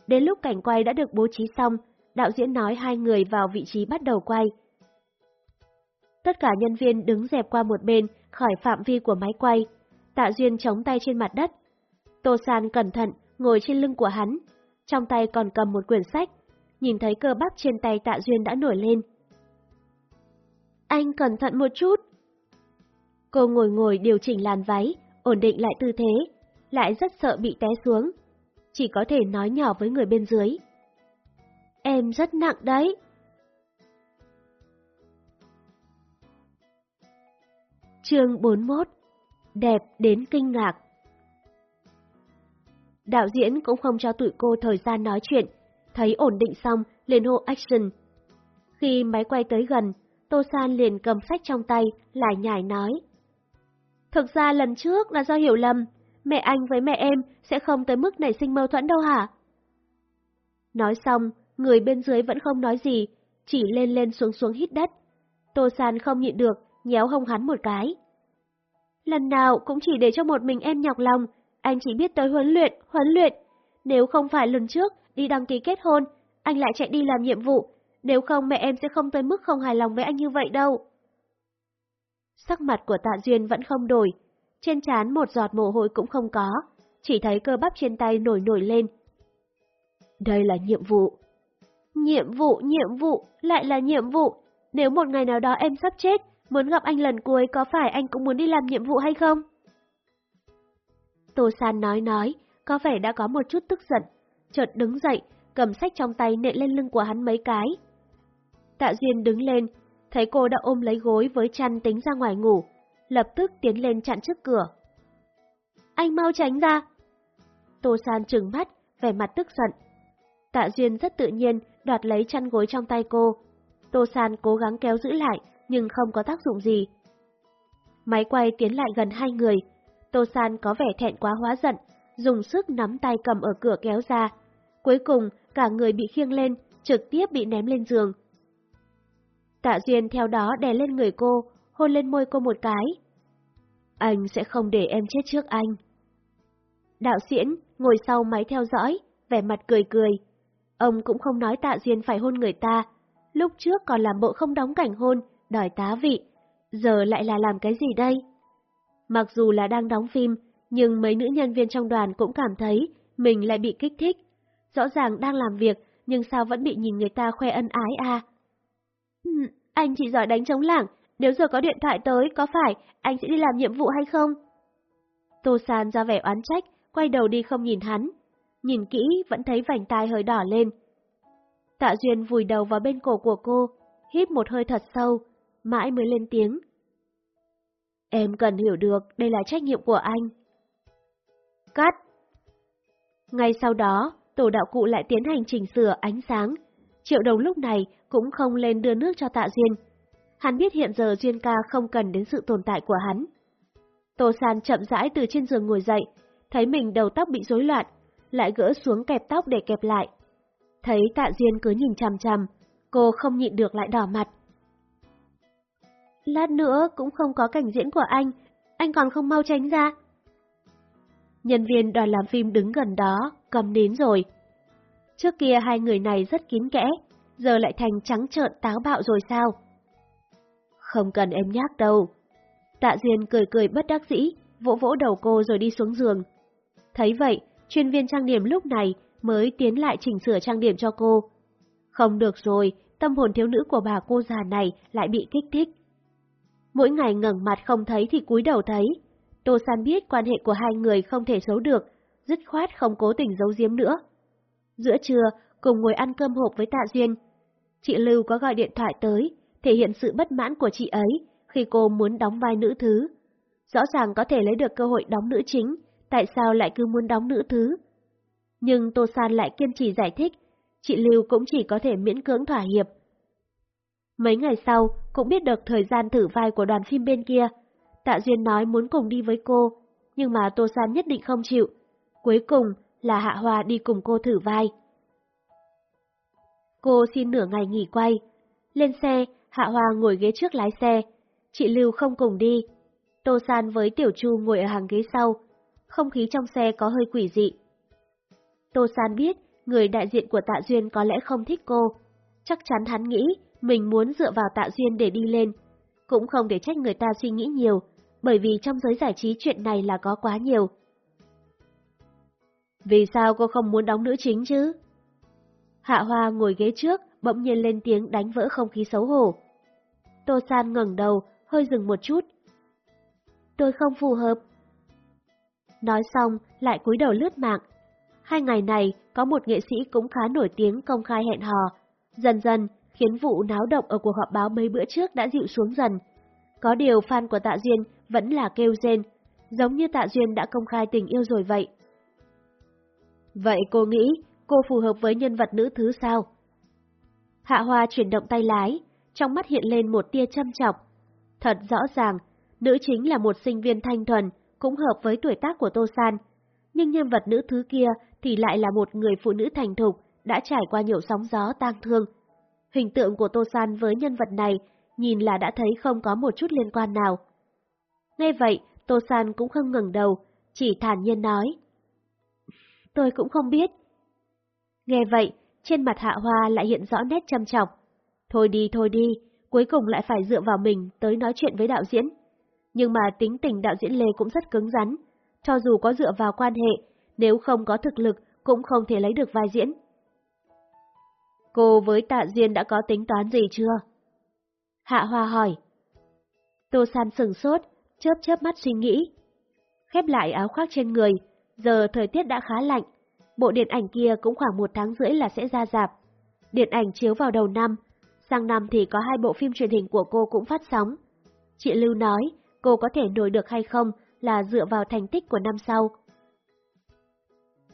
Đến lúc cảnh quay đã được bố trí xong, đạo diễn nói hai người vào vị trí bắt đầu quay. Tất cả nhân viên đứng dẹp qua một bên khỏi phạm vi của máy quay. Tạ Duyên chống tay trên mặt đất. Tô San cẩn thận ngồi trên lưng của hắn, trong tay còn cầm một quyển sách. Nhìn thấy cơ bắp trên tay Tạ Duyên đã nổi lên. Anh cẩn thận một chút. Cô ngồi ngồi điều chỉnh làn váy, ổn định lại tư thế, lại rất sợ bị té xuống. Chỉ có thể nói nhỏ với người bên dưới. Em rất nặng đấy. Chương 41 Đẹp đến kinh ngạc Đạo diễn cũng không cho tụi cô thời gian nói chuyện, thấy ổn định xong, liền hô action. Khi máy quay tới gần, Tô San liền cầm sách trong tay, lại nhải nói. Thực ra lần trước là do hiểu lầm, mẹ anh với mẹ em sẽ không tới mức nảy sinh mâu thuẫn đâu hả? Nói xong, người bên dưới vẫn không nói gì, chỉ lên lên xuống xuống hít đất. Tô San không nhịn được, nhéo hông hắn một cái. Lần nào cũng chỉ để cho một mình em nhọc lòng, anh chỉ biết tới huấn luyện, huấn luyện. Nếu không phải lần trước đi đăng ký kết hôn, anh lại chạy đi làm nhiệm vụ, nếu không mẹ em sẽ không tới mức không hài lòng với anh như vậy đâu. Sắc mặt của tạ duyên vẫn không đổi, trên trán một giọt mồ hôi cũng không có, chỉ thấy cơ bắp trên tay nổi nổi lên. Đây là nhiệm vụ. Nhiệm vụ, nhiệm vụ, lại là nhiệm vụ. Nếu một ngày nào đó em sắp chết, muốn gặp anh lần cuối có phải anh cũng muốn đi làm nhiệm vụ hay không? Tô San nói nói, có vẻ đã có một chút tức giận, chợt đứng dậy, cầm sách trong tay nện lên lưng của hắn mấy cái. Tạ Duyên đứng lên, thấy cô đã ôm lấy gối với chăn tính ra ngoài ngủ, lập tức tiến lên chặn trước cửa. Anh mau tránh ra! Tô San trừng mắt, vẻ mặt tức giận. Tạ Duyên rất tự nhiên đoạt lấy chăn gối trong tay cô. Tô San cố gắng kéo giữ lại, nhưng không có tác dụng gì. Máy quay tiến lại gần hai người. Tô San có vẻ thẹn quá hóa giận, dùng sức nắm tay cầm ở cửa kéo ra. Cuối cùng, cả người bị khiêng lên, trực tiếp bị ném lên giường. Tạ Duyên theo đó đè lên người cô, hôn lên môi cô một cái. Anh sẽ không để em chết trước anh. Đạo diễn ngồi sau máy theo dõi, vẻ mặt cười cười. Ông cũng không nói Tạ Duyên phải hôn người ta. Lúc trước còn làm bộ không đóng cảnh hôn, đòi tá vị. Giờ lại là làm cái gì đây? Mặc dù là đang đóng phim, nhưng mấy nữ nhân viên trong đoàn cũng cảm thấy mình lại bị kích thích. Rõ ràng đang làm việc, nhưng sao vẫn bị nhìn người ta khoe ân ái à? Ừ, anh chỉ giỏi đánh chống lảng, nếu giờ có điện thoại tới, có phải anh sẽ đi làm nhiệm vụ hay không? Tô San ra vẻ oán trách, quay đầu đi không nhìn hắn. Nhìn kỹ vẫn thấy vành tai hơi đỏ lên. Tạ Duyên vùi đầu vào bên cổ của cô, hít một hơi thật sâu, mãi mới lên tiếng. Em cần hiểu được đây là trách nhiệm của anh. Cắt! Ngay sau đó, tổ đạo cụ lại tiến hành chỉnh sửa ánh sáng. Triệu đồng lúc này cũng không lên đưa nước cho tạ Duyên. Hắn biết hiện giờ Duyên ca không cần đến sự tồn tại của hắn. Tô San chậm rãi từ trên giường ngồi dậy, thấy mình đầu tóc bị rối loạn, lại gỡ xuống kẹp tóc để kẹp lại. Thấy tạ Duyên cứ nhìn chằm chằm, cô không nhịn được lại đỏ mặt. Lát nữa cũng không có cảnh diễn của anh, anh còn không mau tránh ra. Nhân viên đoàn làm phim đứng gần đó, cầm nín rồi. Trước kia hai người này rất kín kẽ, giờ lại thành trắng trợn táo bạo rồi sao? Không cần em nhắc đâu. Tạ Duyên cười cười bất đắc dĩ, vỗ vỗ đầu cô rồi đi xuống giường. Thấy vậy, chuyên viên trang điểm lúc này mới tiến lại chỉnh sửa trang điểm cho cô. Không được rồi, tâm hồn thiếu nữ của bà cô già này lại bị kích thích. Mỗi ngày ngẩng mặt không thấy thì cúi đầu thấy. Tô San biết quan hệ của hai người không thể xấu được, dứt khoát không cố tình giấu giếm nữa. Giữa trưa, cùng ngồi ăn cơm hộp với Tạ Duyên. Chị Lưu có gọi điện thoại tới, thể hiện sự bất mãn của chị ấy khi cô muốn đóng vai nữ thứ. Rõ ràng có thể lấy được cơ hội đóng nữ chính, tại sao lại cứ muốn đóng nữ thứ? Nhưng Tô San lại kiên trì giải thích, chị Lưu cũng chỉ có thể miễn cưỡng thỏa hiệp. Mấy ngày sau, cũng biết được thời gian thử vai của đoàn phim bên kia. Tạ Duyên nói muốn cùng đi với cô, nhưng mà Tô San nhất định không chịu. Cuối cùng là Hạ Hoa đi cùng cô thử vai. Cô xin nửa ngày nghỉ quay. Lên xe, Hạ Hoa ngồi ghế trước lái xe. Chị Lưu không cùng đi. Tô San với Tiểu Chu ngồi ở hàng ghế sau. Không khí trong xe có hơi quỷ dị. Tô San biết người đại diện của Tạ Duyên có lẽ không thích cô. Chắc chắn hắn nghĩ mình muốn dựa vào Tạ Duyên để đi lên. Cũng không để trách người ta suy nghĩ nhiều, bởi vì trong giới giải trí chuyện này là có quá nhiều. Vì sao cô không muốn đóng nữ chính chứ? Hạ Hoa ngồi ghế trước, bỗng nhiên lên tiếng đánh vỡ không khí xấu hổ. Tô San ngẩng đầu, hơi dừng một chút. Tôi không phù hợp. Nói xong, lại cúi đầu lướt mạng. Hai ngày này, có một nghệ sĩ cũng khá nổi tiếng công khai hẹn hò. Dần dần, khiến vụ náo động ở cuộc họp báo mấy bữa trước đã dịu xuống dần. Có điều fan của Tạ Duyên vẫn là kêu rên, giống như Tạ Duyên đã công khai tình yêu rồi vậy. Vậy cô nghĩ cô phù hợp với nhân vật nữ thứ sao? Hạ Hoa chuyển động tay lái, trong mắt hiện lên một tia châm chọc. Thật rõ ràng, nữ chính là một sinh viên thanh thuần, cũng hợp với tuổi tác của Tô San. Nhưng nhân vật nữ thứ kia thì lại là một người phụ nữ thành thục, đã trải qua nhiều sóng gió tang thương. Hình tượng của Tô San với nhân vật này nhìn là đã thấy không có một chút liên quan nào. Nghe vậy, Tô San cũng không ngừng đầu, chỉ thản nhiên nói. Tôi cũng không biết. Nghe vậy, trên mặt Hạ Hoa lại hiện rõ nét chăm chọc. Thôi đi, thôi đi, cuối cùng lại phải dựa vào mình tới nói chuyện với đạo diễn. Nhưng mà tính tình đạo diễn Lê cũng rất cứng rắn, cho dù có dựa vào quan hệ, nếu không có thực lực cũng không thể lấy được vai diễn. Cô với Tạ Duyên đã có tính toán gì chưa? Hạ Hoa hỏi. Tô San sừng sốt, chớp chớp mắt suy nghĩ. Khép lại áo khoác trên người, giờ thời tiết đã khá lạnh. Bộ điện ảnh kia cũng khoảng một tháng rưỡi là sẽ ra dạp. Điện ảnh chiếu vào đầu năm, sang năm thì có hai bộ phim truyền hình của cô cũng phát sóng. Chị Lưu nói, cô có thể nổi được hay không là dựa vào thành tích của năm sau.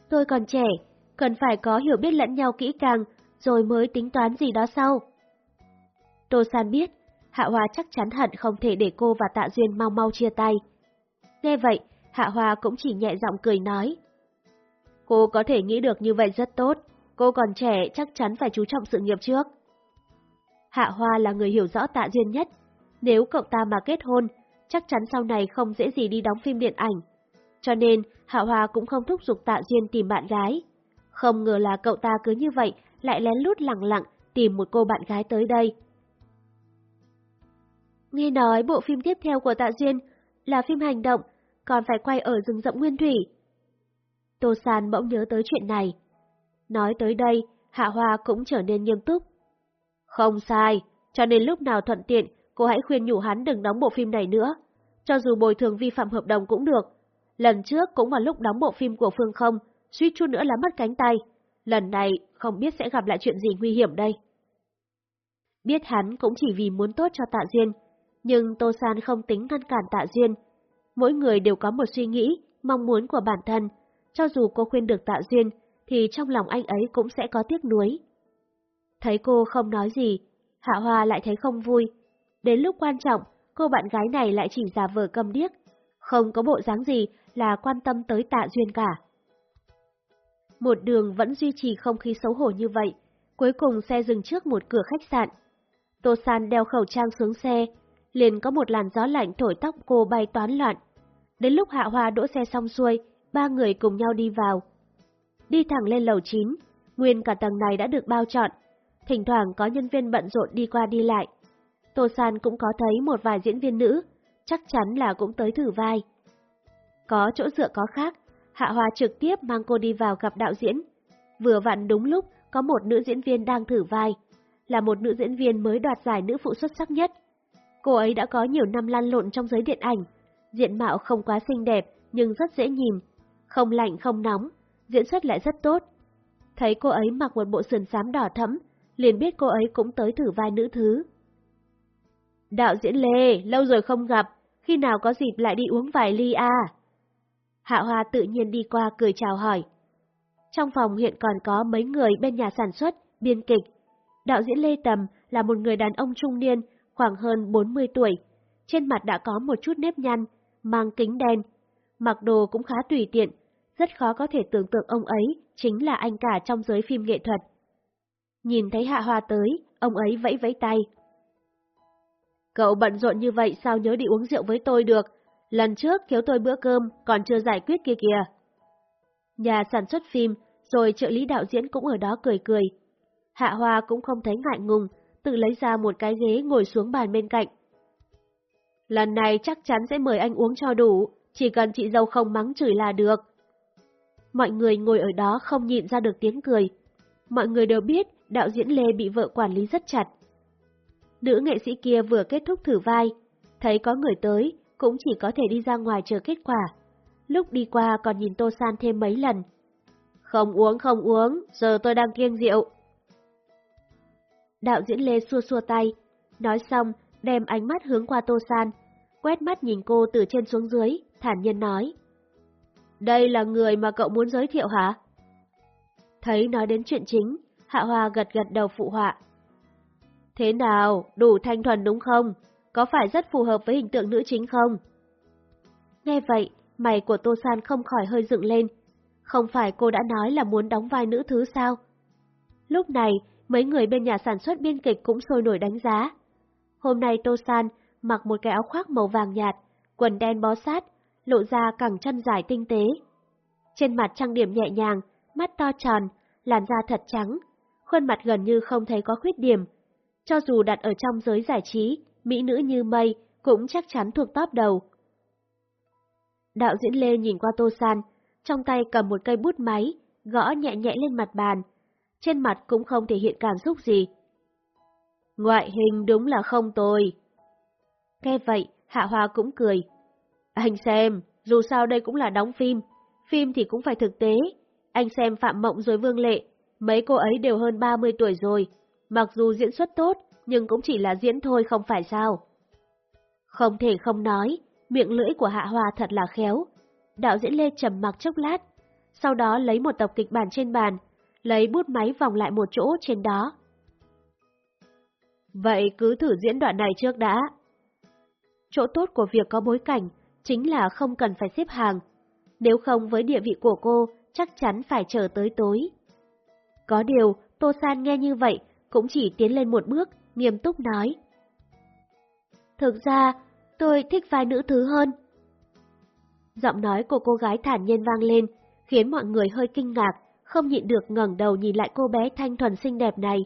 Tôi còn trẻ, cần phải có hiểu biết lẫn nhau kỹ càng, rồi mới tính toán gì đó sau. Tô San biết, Hạ Hoa chắc chắn hận không thể để cô và Tạ Duyên mau mau chia tay. Nghe vậy, Hạ Hoa cũng chỉ nhẹ giọng cười nói. Cô có thể nghĩ được như vậy rất tốt, cô còn trẻ chắc chắn phải chú trọng sự nghiệp trước. Hạ Hoa là người hiểu rõ Tạ Duyên nhất, nếu cậu ta mà kết hôn, chắc chắn sau này không dễ gì đi đóng phim điện ảnh. Cho nên, Hạ Hoa cũng không thúc giục Tạ Duyên tìm bạn gái. Không ngờ là cậu ta cứ như vậy lại lén lút lặng lặng tìm một cô bạn gái tới đây. Nghe nói bộ phim tiếp theo của Tạ Duyên là phim hành động, còn phải quay ở rừng rậm nguyên thủy. Tô San bỗng nhớ tới chuyện này. Nói tới đây, Hạ Hoa cũng trở nên nghiêm túc. Không sai, cho nên lúc nào thuận tiện, cô hãy khuyên nhủ hắn đừng đóng bộ phim này nữa. Cho dù bồi thường vi phạm hợp đồng cũng được. Lần trước cũng vào lúc đóng bộ phim của Phương không, suýt chút nữa là mất cánh tay. Lần này không biết sẽ gặp lại chuyện gì nguy hiểm đây. Biết hắn cũng chỉ vì muốn tốt cho Tạ Duyên, nhưng Tô San không tính ngăn cản Tạ Duyên. Mỗi người đều có một suy nghĩ, mong muốn của bản thân. Cho dù cô khuyên được Tạ Duyên, thì trong lòng anh ấy cũng sẽ có tiếc nuối. Thấy cô không nói gì, Hạ Hoa lại thấy không vui. Đến lúc quan trọng, cô bạn gái này lại chỉ giả vờ cầm điếc, không có bộ dáng gì là quan tâm tới Tạ Duyên cả. Một đường vẫn duy trì không khí xấu hổ như vậy, cuối cùng xe dừng trước một cửa khách sạn. Tô San đeo khẩu trang xuống xe, liền có một làn gió lạnh thổi tóc cô bay toán loạn. Đến lúc Hạ Hoa đỗ xe xong xuôi, ba người cùng nhau đi vào. Đi thẳng lên lầu 9, nguyên cả tầng này đã được bao trọn. Thỉnh thoảng có nhân viên bận rộn đi qua đi lại. Tô San cũng có thấy một vài diễn viên nữ, chắc chắn là cũng tới thử vai. Có chỗ dựa có khác, Hạ Hoa trực tiếp mang cô đi vào gặp đạo diễn. Vừa vặn đúng lúc có một nữ diễn viên đang thử vai, là một nữ diễn viên mới đoạt giải nữ phụ xuất sắc nhất. Cô ấy đã có nhiều năm lăn lộn trong giới điện ảnh, diện mạo không quá xinh đẹp nhưng rất dễ nhìn, không lạnh không nóng, diễn xuất lại rất tốt. Thấy cô ấy mặc một bộ sườn xám đỏ thẫm, liền biết cô ấy cũng tới thử vai nữ thứ. Đạo diễn Lê, lâu rồi không gặp, khi nào có dịp lại đi uống vài ly à? Hạ Hoa tự nhiên đi qua cười chào hỏi. Trong phòng hiện còn có mấy người bên nhà sản xuất, biên kịch. Đạo diễn Lê Tầm là một người đàn ông trung niên, khoảng hơn 40 tuổi. Trên mặt đã có một chút nếp nhăn, mang kính đen. Mặc đồ cũng khá tùy tiện, rất khó có thể tưởng tượng ông ấy chính là anh cả trong giới phim nghệ thuật. Nhìn thấy Hạ Hoa tới, ông ấy vẫy vẫy tay. Cậu bận rộn như vậy sao nhớ đi uống rượu với tôi được, lần trước thiếu tôi bữa cơm còn chưa giải quyết kia kìa. Nhà sản xuất phim, rồi trợ lý đạo diễn cũng ở đó cười cười. Hạ Hoa cũng không thấy ngại ngùng, tự lấy ra một cái ghế ngồi xuống bàn bên cạnh. Lần này chắc chắn sẽ mời anh uống cho đủ, chỉ cần chị dâu không mắng chửi là được. Mọi người ngồi ở đó không nhịn ra được tiếng cười. Mọi người đều biết đạo diễn Lê bị vợ quản lý rất chặt. Nữ nghệ sĩ kia vừa kết thúc thử vai, thấy có người tới, cũng chỉ có thể đi ra ngoài chờ kết quả. Lúc đi qua còn nhìn Tô San thêm mấy lần. Không uống không uống, giờ tôi đang kiêng rượu. Đạo diễn Lê xua xua tay, nói xong đem ánh mắt hướng qua Tô San, quét mắt nhìn cô từ trên xuống dưới, thản nhiên nói. Đây là người mà cậu muốn giới thiệu hả? Thấy nói đến chuyện chính, Hạ Hoa gật gật đầu phụ họa. Thế nào, đủ thanh thuần đúng không? Có phải rất phù hợp với hình tượng nữ chính không? Nghe vậy, mày của Tô San không khỏi hơi dựng lên. Không phải cô đã nói là muốn đóng vai nữ thứ sao? Lúc này, mấy người bên nhà sản xuất biên kịch cũng sôi nổi đánh giá. Hôm nay Tô San mặc một cái áo khoác màu vàng nhạt, quần đen bó sát, lộ ra càng chân dài tinh tế. Trên mặt trang điểm nhẹ nhàng, mắt to tròn, làn da thật trắng, khuôn mặt gần như không thấy có khuyết điểm. Cho dù đặt ở trong giới giải trí, mỹ nữ như mây cũng chắc chắn thuộc top đầu. Đạo diễn Lê nhìn qua Tô San, trong tay cầm một cây bút máy, gõ nhẹ nhẹ lên mặt bàn. Trên mặt cũng không thể hiện cảm xúc gì. Ngoại hình đúng là không tồi. Nghe vậy, Hạ Hoa cũng cười. Anh xem, dù sao đây cũng là đóng phim, phim thì cũng phải thực tế. Anh xem Phạm Mộng rồi Vương Lệ, mấy cô ấy đều hơn 30 tuổi rồi. Mặc dù diễn xuất tốt, nhưng cũng chỉ là diễn thôi không phải sao. Không thể không nói, miệng lưỡi của Hạ Hoa thật là khéo. Đạo diễn Lê trầm mặc chốc lát, sau đó lấy một tập kịch bản trên bàn, lấy bút máy vòng lại một chỗ trên đó. Vậy cứ thử diễn đoạn này trước đã. Chỗ tốt của việc có bối cảnh chính là không cần phải xếp hàng, nếu không với địa vị của cô chắc chắn phải chờ tới tối. Có điều, Tô San nghe như vậy cũng chỉ tiến lên một bước, nghiêm túc nói. Thực ra, tôi thích vai nữ thứ hơn. Giọng nói của cô gái thản nhiên vang lên, khiến mọi người hơi kinh ngạc, không nhịn được ngẩng đầu nhìn lại cô bé thanh thuần xinh đẹp này.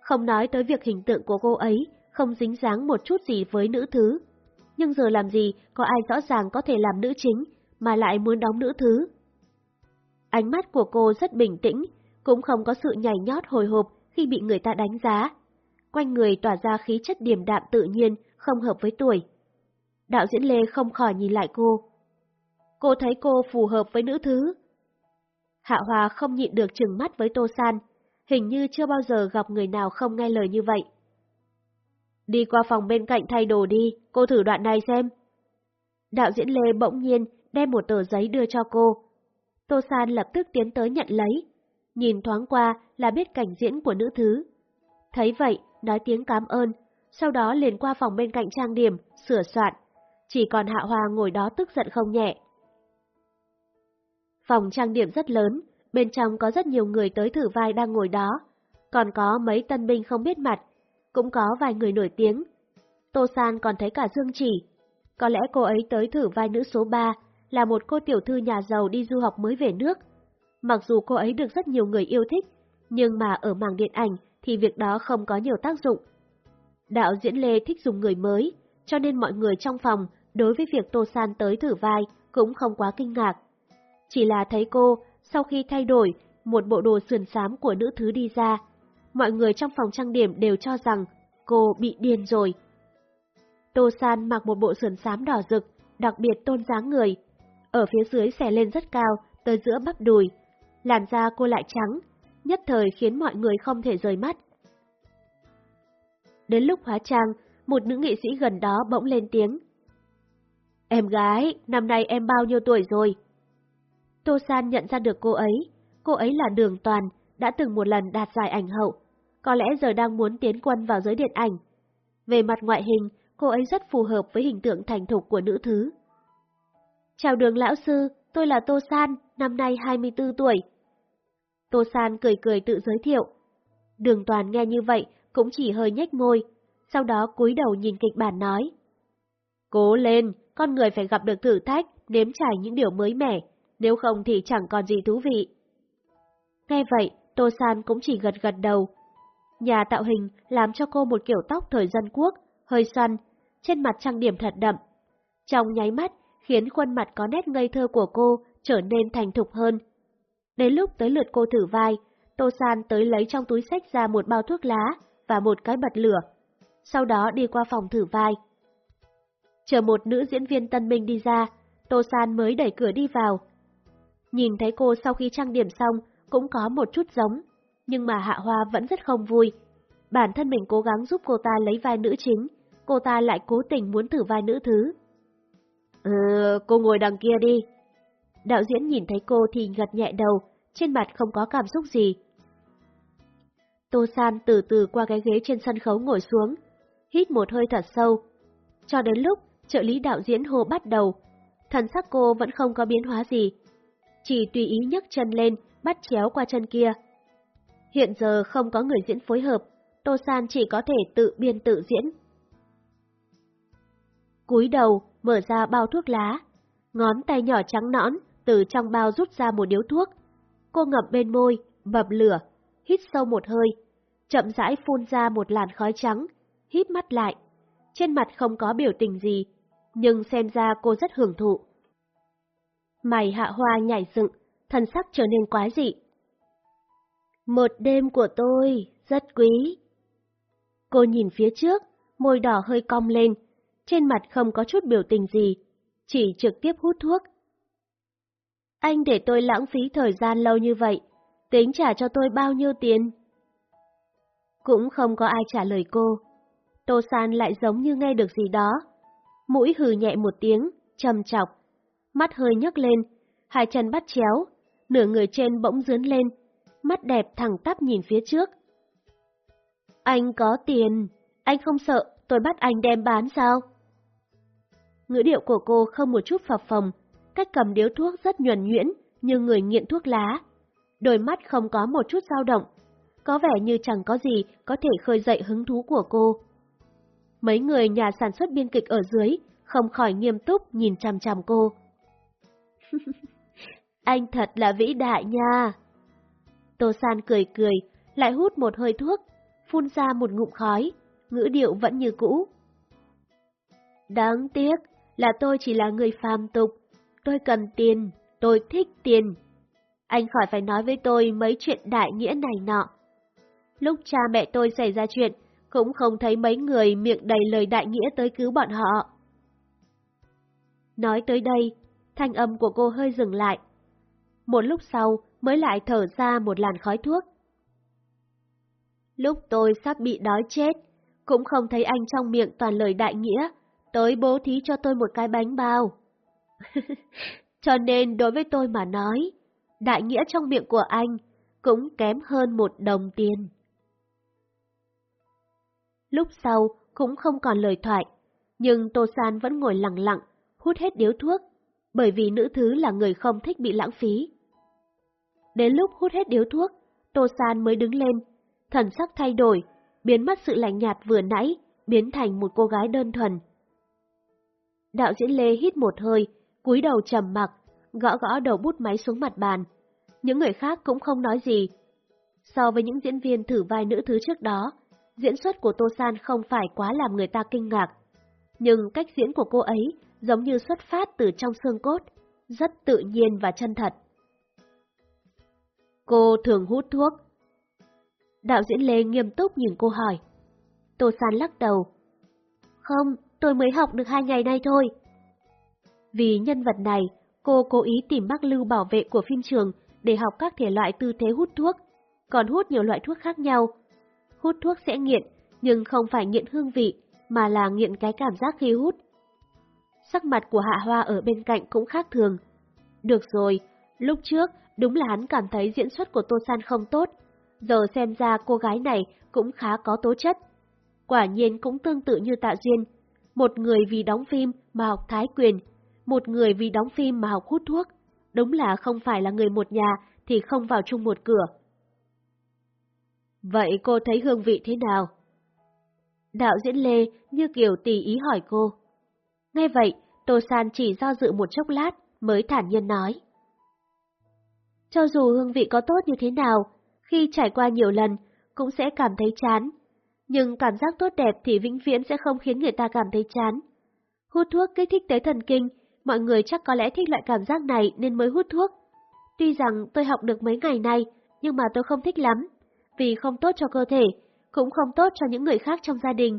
Không nói tới việc hình tượng của cô ấy không dính dáng một chút gì với nữ thứ. Nhưng giờ làm gì có ai rõ ràng có thể làm nữ chính mà lại muốn đóng nữ thứ. Ánh mắt của cô rất bình tĩnh, cũng không có sự nhảy nhót hồi hộp khi bị người ta đánh giá. quanh người tỏa ra khí chất điềm đạm tự nhiên, không hợp với tuổi. Đạo diễn Lê không khỏi nhìn lại cô. Cô thấy cô phù hợp với nữ thứ. Hạ Hòa không nhịn được trừng mắt với Tô San, hình như chưa bao giờ gặp người nào không nghe lời như vậy. Đi qua phòng bên cạnh thay đồ đi, cô thử đoạn này xem. Đạo diễn Lê bỗng nhiên đem một tờ giấy đưa cho cô. Tô San lập tức tiến tới nhận lấy. Nhìn thoáng qua là biết cảnh diễn của nữ thứ. Thấy vậy, nói tiếng cảm ơn, sau đó liền qua phòng bên cạnh trang điểm, sửa soạn. Chỉ còn Hạ Hoa ngồi đó tức giận không nhẹ. Phòng trang điểm rất lớn, bên trong có rất nhiều người tới thử vai đang ngồi đó. Còn có mấy tân binh không biết mặt, cũng có vài người nổi tiếng. Tô San còn thấy cả Dương Chỉ. Có lẽ cô ấy tới thử vai nữ số 3, là một cô tiểu thư nhà giàu đi du học mới về nước. Mặc dù cô ấy được rất nhiều người yêu thích, nhưng mà ở mảng điện ảnh thì việc đó không có nhiều tác dụng. Đạo diễn Lê thích dùng người mới, cho nên mọi người trong phòng đối với việc Tô San tới thử vai cũng không quá kinh ngạc. Chỉ là thấy cô, sau khi thay đổi, một bộ đồ sườn xám của nữ thứ đi ra, mọi người trong phòng trang điểm đều cho rằng cô bị điên rồi. Tô San mặc một bộ sườn xám đỏ rực, đặc biệt tôn dáng người. Ở phía dưới xẻ lên rất cao, tới giữa bắp đùi. Làn da cô lại trắng, nhất thời khiến mọi người không thể rời mắt. Đến lúc hóa trang, một nữ nghệ sĩ gần đó bỗng lên tiếng. Em gái, năm nay em bao nhiêu tuổi rồi? Tô San nhận ra được cô ấy. Cô ấy là Đường Toàn, đã từng một lần đạt giải ảnh hậu. Có lẽ giờ đang muốn tiến quân vào giới điện ảnh. Về mặt ngoại hình, cô ấy rất phù hợp với hình tượng thành thục của nữ thứ. Chào đường lão sư, tôi là Tô San, năm nay 24 tuổi. Tô San cười cười tự giới thiệu. Đường Toàn nghe như vậy cũng chỉ hơi nhếch môi, sau đó cúi đầu nhìn kịch bản nói. Cố lên, con người phải gặp được thử thách, nếm trải những điều mới mẻ, nếu không thì chẳng còn gì thú vị. Nghe vậy, Tô San cũng chỉ gật gật đầu. Nhà tạo hình làm cho cô một kiểu tóc thời dân quốc, hơi xoăn, trên mặt trang điểm thật đậm. Trong nháy mắt, khiến khuôn mặt có nét ngây thơ của cô trở nên thành thục hơn. Đến lúc tới lượt cô thử vai, Tô San tới lấy trong túi sách ra một bao thuốc lá và một cái bật lửa. Sau đó đi qua phòng thử vai. Chờ một nữ diễn viên tân minh đi ra, Tô San mới đẩy cửa đi vào. Nhìn thấy cô sau khi trang điểm xong cũng có một chút giống, nhưng mà Hạ Hoa vẫn rất không vui. Bản thân mình cố gắng giúp cô ta lấy vai nữ chính, cô ta lại cố tình muốn thử vai nữ thứ. Ừ, cô ngồi đằng kia đi. Đạo diễn nhìn thấy cô thì gật nhẹ đầu, trên mặt không có cảm xúc gì. Tô San từ từ qua cái ghế trên sân khấu ngồi xuống, hít một hơi thật sâu. Cho đến lúc trợ lý đạo diễn hô bắt đầu, thần sắc cô vẫn không có biến hóa gì. Chỉ tùy ý nhấc chân lên, bắt chéo qua chân kia. Hiện giờ không có người diễn phối hợp, Tô San chỉ có thể tự biên tự diễn. Cúi đầu, mở ra bao thuốc lá. Ngón tay nhỏ trắng nõn, từ trong bao rút ra một điếu thuốc. Cô ngậm bên môi, bập lửa, hít sâu một hơi, chậm rãi phun ra một làn khói trắng, hít mắt lại. Trên mặt không có biểu tình gì, nhưng xem ra cô rất hưởng thụ. Mày hạ hoa nhảy dựng, thân sắc trở nên quái dị. Một đêm của tôi, rất quý. Cô nhìn phía trước, môi đỏ hơi cong lên, trên mặt không có chút biểu tình gì, chỉ trực tiếp hút thuốc. Anh để tôi lãng phí thời gian lâu như vậy, tính trả cho tôi bao nhiêu tiền? Cũng không có ai trả lời cô. Tô San lại giống như nghe được gì đó. Mũi hừ nhẹ một tiếng, trầm chọc. Mắt hơi nhấc lên, hai chân bắt chéo, nửa người trên bỗng dướn lên, mắt đẹp thẳng tắp nhìn phía trước. Anh có tiền, anh không sợ tôi bắt anh đem bán sao? Ngữ điệu của cô không một chút phập phồng, cách cầm điếu thuốc rất nhuần nhuyễn như người nghiện thuốc lá. Đôi mắt không có một chút dao động, có vẻ như chẳng có gì có thể khơi dậy hứng thú của cô. Mấy người nhà sản xuất biên kịch ở dưới không khỏi nghiêm túc nhìn chằm chằm cô. <laughs> Anh thật là vĩ đại nha! Tô San cười cười, lại hút một hơi thuốc, phun ra một ngụm khói, ngữ điệu vẫn như cũ. Đáng tiếc là tôi chỉ là người phàm tục, tôi cần tiền, tôi thích tiền. Anh khỏi phải nói với tôi mấy chuyện đại nghĩa này nọ. Lúc cha mẹ tôi xảy ra chuyện, cũng không thấy mấy người miệng đầy lời đại nghĩa tới cứu bọn họ. Nói tới đây, thanh âm của cô hơi dừng lại. Một lúc sau mới lại thở ra một làn khói thuốc. Lúc tôi sắp bị đói chết, cũng không thấy anh trong miệng toàn lời đại nghĩa, tới bố thí cho tôi một cái bánh bao. <laughs> cho nên đối với tôi mà nói, đại nghĩa trong miệng của anh cũng kém hơn một đồng tiền. Lúc sau cũng không còn lời thoại, nhưng Tô San vẫn ngồi lặng lặng, hút hết điếu thuốc, bởi vì nữ thứ là người không thích bị lãng phí. Đến lúc hút hết điếu thuốc, Tô San mới đứng lên, thần sắc thay đổi, biến mất sự lạnh nhạt vừa nãy, biến thành một cô gái đơn thuần. Đạo diễn Lê hít một hơi, cúi đầu trầm mặc, gõ gõ đầu bút máy xuống mặt bàn. Những người khác cũng không nói gì. So với những diễn viên thử vai nữ thứ trước đó, diễn xuất của Tô San không phải quá làm người ta kinh ngạc. Nhưng cách diễn của cô ấy giống như xuất phát từ trong xương cốt, rất tự nhiên và chân thật. Cô thường hút thuốc. Đạo diễn Lê nghiêm túc nhìn cô hỏi. Tô San lắc đầu. Không, tôi mới học được hai ngày nay thôi. Vì nhân vật này, cô cố ý tìm bác lưu bảo vệ của phim trường để học các thể loại tư thế hút thuốc, còn hút nhiều loại thuốc khác nhau. Hút thuốc sẽ nghiện, nhưng không phải nghiện hương vị, mà là nghiện cái cảm giác khi hút. Sắc mặt của Hạ Hoa ở bên cạnh cũng khác thường. Được rồi, lúc trước đúng là hắn cảm thấy diễn xuất của Tô San không tốt, giờ xem ra cô gái này cũng khá có tố chất. Quả nhiên cũng tương tự như Tạ Duyên, một người vì đóng phim mà học thái quyền, một người vì đóng phim mà học hút thuốc, đúng là không phải là người một nhà thì không vào chung một cửa. Vậy cô thấy hương vị thế nào? Đạo diễn Lê như kiểu tùy ý hỏi cô. Nghe vậy, Tô San chỉ do dự một chốc lát mới thản nhiên nói. Cho dù hương vị có tốt như thế nào, khi trải qua nhiều lần cũng sẽ cảm thấy chán. Nhưng cảm giác tốt đẹp thì vĩnh viễn sẽ không khiến người ta cảm thấy chán. Hút thuốc kích thích tới thần kinh, mọi người chắc có lẽ thích loại cảm giác này nên mới hút thuốc. Tuy rằng tôi học được mấy ngày nay, nhưng mà tôi không thích lắm, vì không tốt cho cơ thể, cũng không tốt cho những người khác trong gia đình.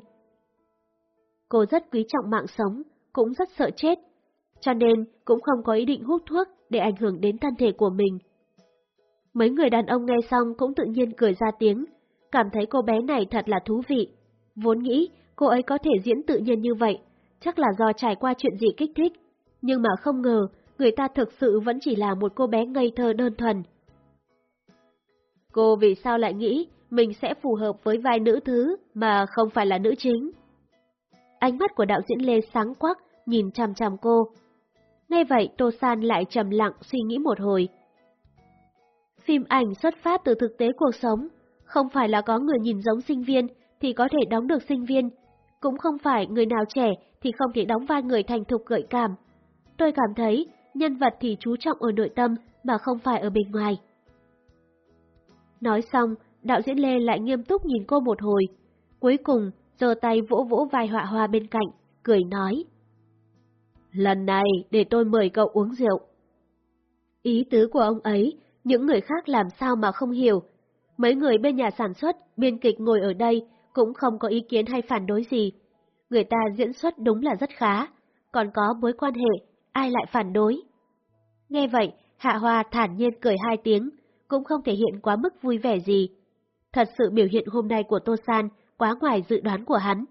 Cô rất quý trọng mạng sống, cũng rất sợ chết, cho nên cũng không có ý định hút thuốc để ảnh hưởng đến thân thể của mình. Mấy người đàn ông nghe xong cũng tự nhiên cười ra tiếng, cảm thấy cô bé này thật là thú vị. Vốn nghĩ cô ấy có thể diễn tự nhiên như vậy, chắc là do trải qua chuyện gì kích thích, nhưng mà không ngờ người ta thực sự vẫn chỉ là một cô bé ngây thơ đơn thuần. Cô vì sao lại nghĩ mình sẽ phù hợp với vai nữ thứ mà không phải là nữ chính? Ánh mắt của đạo diễn Lê sáng quắc, nhìn chằm chằm cô. Ngay vậy Tô San lại trầm lặng suy nghĩ một hồi. Phim ảnh xuất phát từ thực tế cuộc sống, không phải là có người nhìn giống sinh viên thì có thể đóng được sinh viên, cũng không phải người nào trẻ thì không thể đóng vai người thành thục gợi cảm. Tôi cảm thấy nhân vật thì chú trọng ở nội tâm mà không phải ở bên ngoài. Nói xong, đạo diễn Lê lại nghiêm túc nhìn cô một hồi. Cuối cùng, giơ tay vỗ vỗ vai họa hoa bên cạnh, cười nói. Lần này để tôi mời cậu uống rượu. Ý tứ của ông ấy, những người khác làm sao mà không hiểu. Mấy người bên nhà sản xuất, biên kịch ngồi ở đây cũng không có ý kiến hay phản đối gì. Người ta diễn xuất đúng là rất khá, còn có mối quan hệ, ai lại phản đối. Nghe vậy, Hạ Hoa thản nhiên cười hai tiếng, cũng không thể hiện quá mức vui vẻ gì. Thật sự biểu hiện hôm nay của Tô San quá ngoài dự đoán của hắn.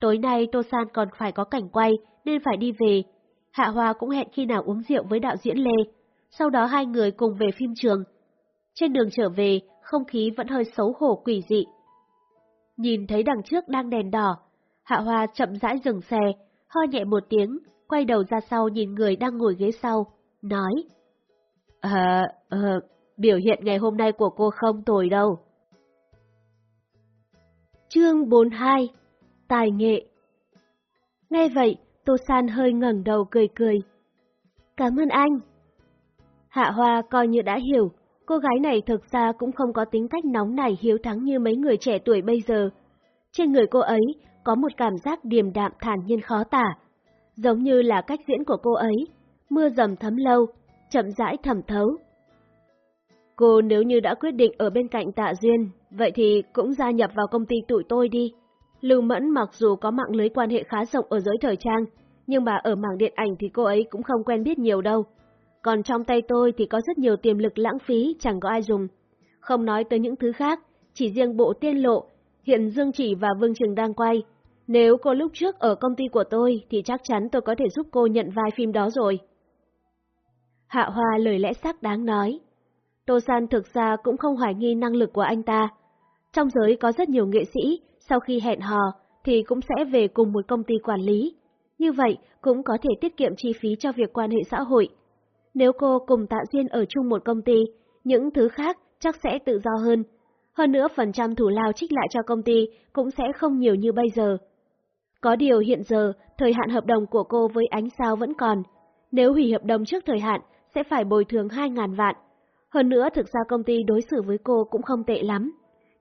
Tối nay Tô San còn phải có cảnh quay nên phải đi về. Hạ Hoa cũng hẹn khi nào uống rượu với đạo diễn Lê. Sau đó hai người cùng về phim trường. Trên đường trở về, không khí vẫn hơi xấu hổ quỷ dị. Nhìn thấy đằng trước đang đèn đỏ, Hạ Hoa chậm rãi dừng xe, ho nhẹ một tiếng, quay đầu ra sau nhìn người đang ngồi ghế sau, nói. Ờ, ờ, biểu hiện ngày hôm nay của cô không tồi đâu. Chương 42 Tài nghệ Nghe vậy, Tô San hơi ngẩng đầu cười cười. Cảm ơn anh. Hạ Hoa coi như đã hiểu, cô gái này thực ra cũng không có tính cách nóng nảy hiếu thắng như mấy người trẻ tuổi bây giờ. Trên người cô ấy có một cảm giác điềm đạm thản nhiên khó tả, giống như là cách diễn của cô ấy, mưa dầm thấm lâu, chậm rãi thẩm thấu. Cô nếu như đã quyết định ở bên cạnh Tạ Duyên, vậy thì cũng gia nhập vào công ty tụi tôi đi. Lưu Mẫn mặc dù có mạng lưới quan hệ khá rộng ở giới thời trang, nhưng mà ở mảng điện ảnh thì cô ấy cũng không quen biết nhiều đâu. Còn trong tay tôi thì có rất nhiều tiềm lực lãng phí, chẳng có ai dùng. Không nói tới những thứ khác, chỉ riêng bộ tiên lộ, hiện Dương Chỉ và Vương Trường đang quay. Nếu cô lúc trước ở công ty của tôi thì chắc chắn tôi có thể giúp cô nhận vai phim đó rồi. Hạ Hoa lời lẽ sắc đáng nói. Tô San thực ra cũng không hoài nghi năng lực của anh ta. Trong giới có rất nhiều nghệ sĩ, sau khi hẹn hò thì cũng sẽ về cùng một công ty quản lý. Như vậy cũng có thể tiết kiệm chi phí cho việc quan hệ xã hội. Nếu cô cùng Tạ Duyên ở chung một công ty, những thứ khác chắc sẽ tự do hơn. Hơn nữa phần trăm thủ lao trích lại cho công ty cũng sẽ không nhiều như bây giờ. Có điều hiện giờ, thời hạn hợp đồng của cô với ánh sao vẫn còn. Nếu hủy hợp đồng trước thời hạn, sẽ phải bồi thường 2.000 vạn. Hơn nữa thực ra công ty đối xử với cô cũng không tệ lắm.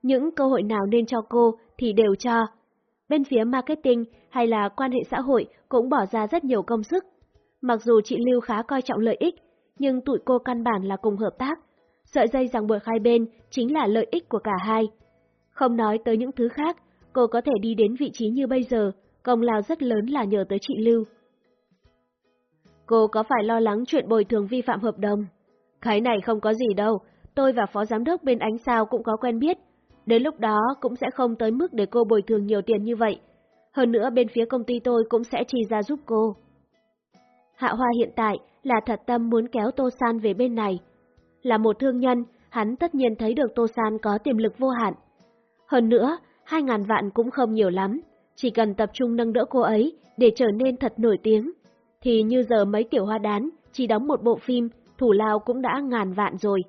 Những cơ hội nào nên cho cô thì đều cho. Bên phía marketing hay là quan hệ xã hội cũng bỏ ra rất nhiều công sức. Mặc dù chị Lưu khá coi trọng lợi ích, nhưng tụi cô căn bản là cùng hợp tác. Sợi dây ràng buộc hai bên chính là lợi ích của cả hai. Không nói tới những thứ khác, cô có thể đi đến vị trí như bây giờ, công lao rất lớn là nhờ tới chị Lưu. Cô có phải lo lắng chuyện bồi thường vi phạm hợp đồng? Cái này không có gì đâu, tôi và phó giám đốc bên ánh sao cũng có quen biết. Đến lúc đó cũng sẽ không tới mức để cô bồi thường nhiều tiền như vậy. Hơn nữa bên phía công ty tôi cũng sẽ chi ra giúp cô. Hạ Hoa hiện tại là thật tâm muốn kéo Tô San về bên này. Là một thương nhân, hắn tất nhiên thấy được Tô San có tiềm lực vô hạn. Hơn nữa, hai ngàn vạn cũng không nhiều lắm, chỉ cần tập trung nâng đỡ cô ấy để trở nên thật nổi tiếng, thì như giờ mấy tiểu hoa đán chỉ đóng một bộ phim, thủ lao cũng đã ngàn vạn rồi.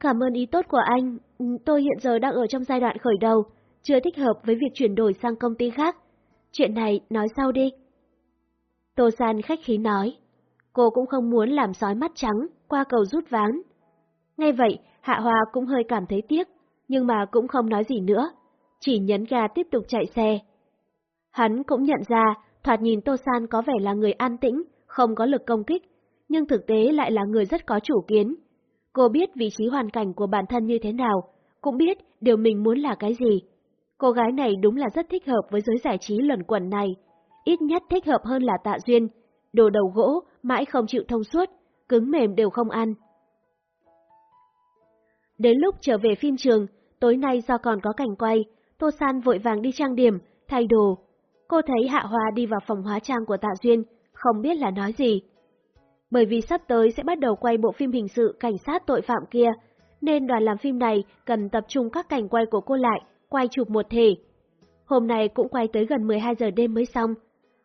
Cảm ơn ý tốt của anh, ừ, tôi hiện giờ đang ở trong giai đoạn khởi đầu, chưa thích hợp với việc chuyển đổi sang công ty khác. Chuyện này nói sau đi. Tô San khách khí nói, cô cũng không muốn làm sói mắt trắng qua cầu rút ván. Ngay vậy, Hạ Hoa cũng hơi cảm thấy tiếc, nhưng mà cũng không nói gì nữa, chỉ nhấn ga tiếp tục chạy xe. Hắn cũng nhận ra, thoạt nhìn Tô San có vẻ là người an tĩnh, không có lực công kích, nhưng thực tế lại là người rất có chủ kiến. Cô biết vị trí hoàn cảnh của bản thân như thế nào, cũng biết điều mình muốn là cái gì. Cô gái này đúng là rất thích hợp với giới giải trí luẩn quẩn này. Ít nhất thích hợp hơn là tạ duyên. Đồ đầu gỗ, mãi không chịu thông suốt, cứng mềm đều không ăn. Đến lúc trở về phim trường, tối nay do còn có cảnh quay, Tô San vội vàng đi trang điểm, thay đồ. Cô thấy Hạ Hoa đi vào phòng hóa trang của Tạ Duyên, không biết là nói gì. Bởi vì sắp tới sẽ bắt đầu quay bộ phim hình sự cảnh sát tội phạm kia, nên đoàn làm phim này cần tập trung các cảnh quay của cô lại, quay chụp một thể. Hôm nay cũng quay tới gần 12 giờ đêm mới xong.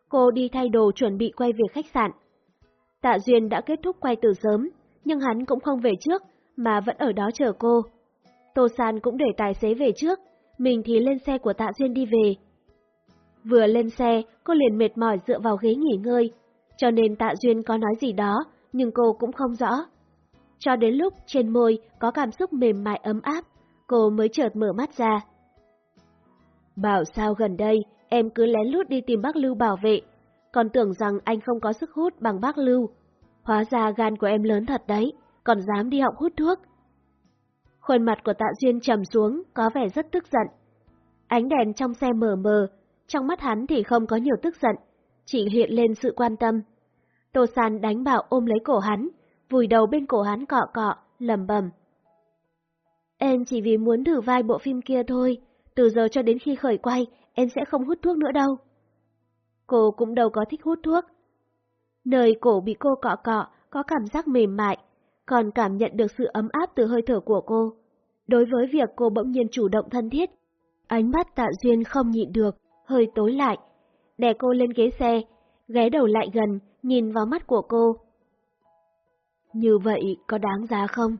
Cô đi thay đồ chuẩn bị quay về khách sạn. Tạ Duyên đã kết thúc quay từ sớm, nhưng hắn cũng không về trước, mà vẫn ở đó chờ cô. Tô San cũng để tài xế về trước, mình thì lên xe của Tạ Duyên đi về. Vừa lên xe, cô liền mệt mỏi dựa vào ghế nghỉ ngơi, cho nên Tạ Duyên có nói gì đó, nhưng cô cũng không rõ. Cho đến lúc trên môi có cảm xúc mềm mại ấm áp, cô mới chợt mở mắt ra. Bảo sao gần đây em cứ lén lút đi tìm bác Lưu bảo vệ, còn tưởng rằng anh không có sức hút bằng bác Lưu. Hóa ra gan của em lớn thật đấy, còn dám đi học hút thuốc. Khuôn mặt của Tạ Duyên trầm xuống, có vẻ rất tức giận. Ánh đèn trong xe mờ mờ, trong mắt hắn thì không có nhiều tức giận, chỉ hiện lên sự quan tâm. Tô San đánh bảo ôm lấy cổ hắn, vùi đầu bên cổ hắn cọ cọ, lầm bầm. Em chỉ vì muốn thử vai bộ phim kia thôi, từ giờ cho đến khi khởi quay, em sẽ không hút thuốc nữa đâu. Cô cũng đâu có thích hút thuốc. Nơi cổ bị cô cọ cọ, có cảm giác mềm mại, còn cảm nhận được sự ấm áp từ hơi thở của cô. Đối với việc cô bỗng nhiên chủ động thân thiết, ánh mắt tạ duyên không nhịn được, hơi tối lại. Đè cô lên ghế xe, ghé đầu lại gần, nhìn vào mắt của cô. Như vậy có đáng giá không?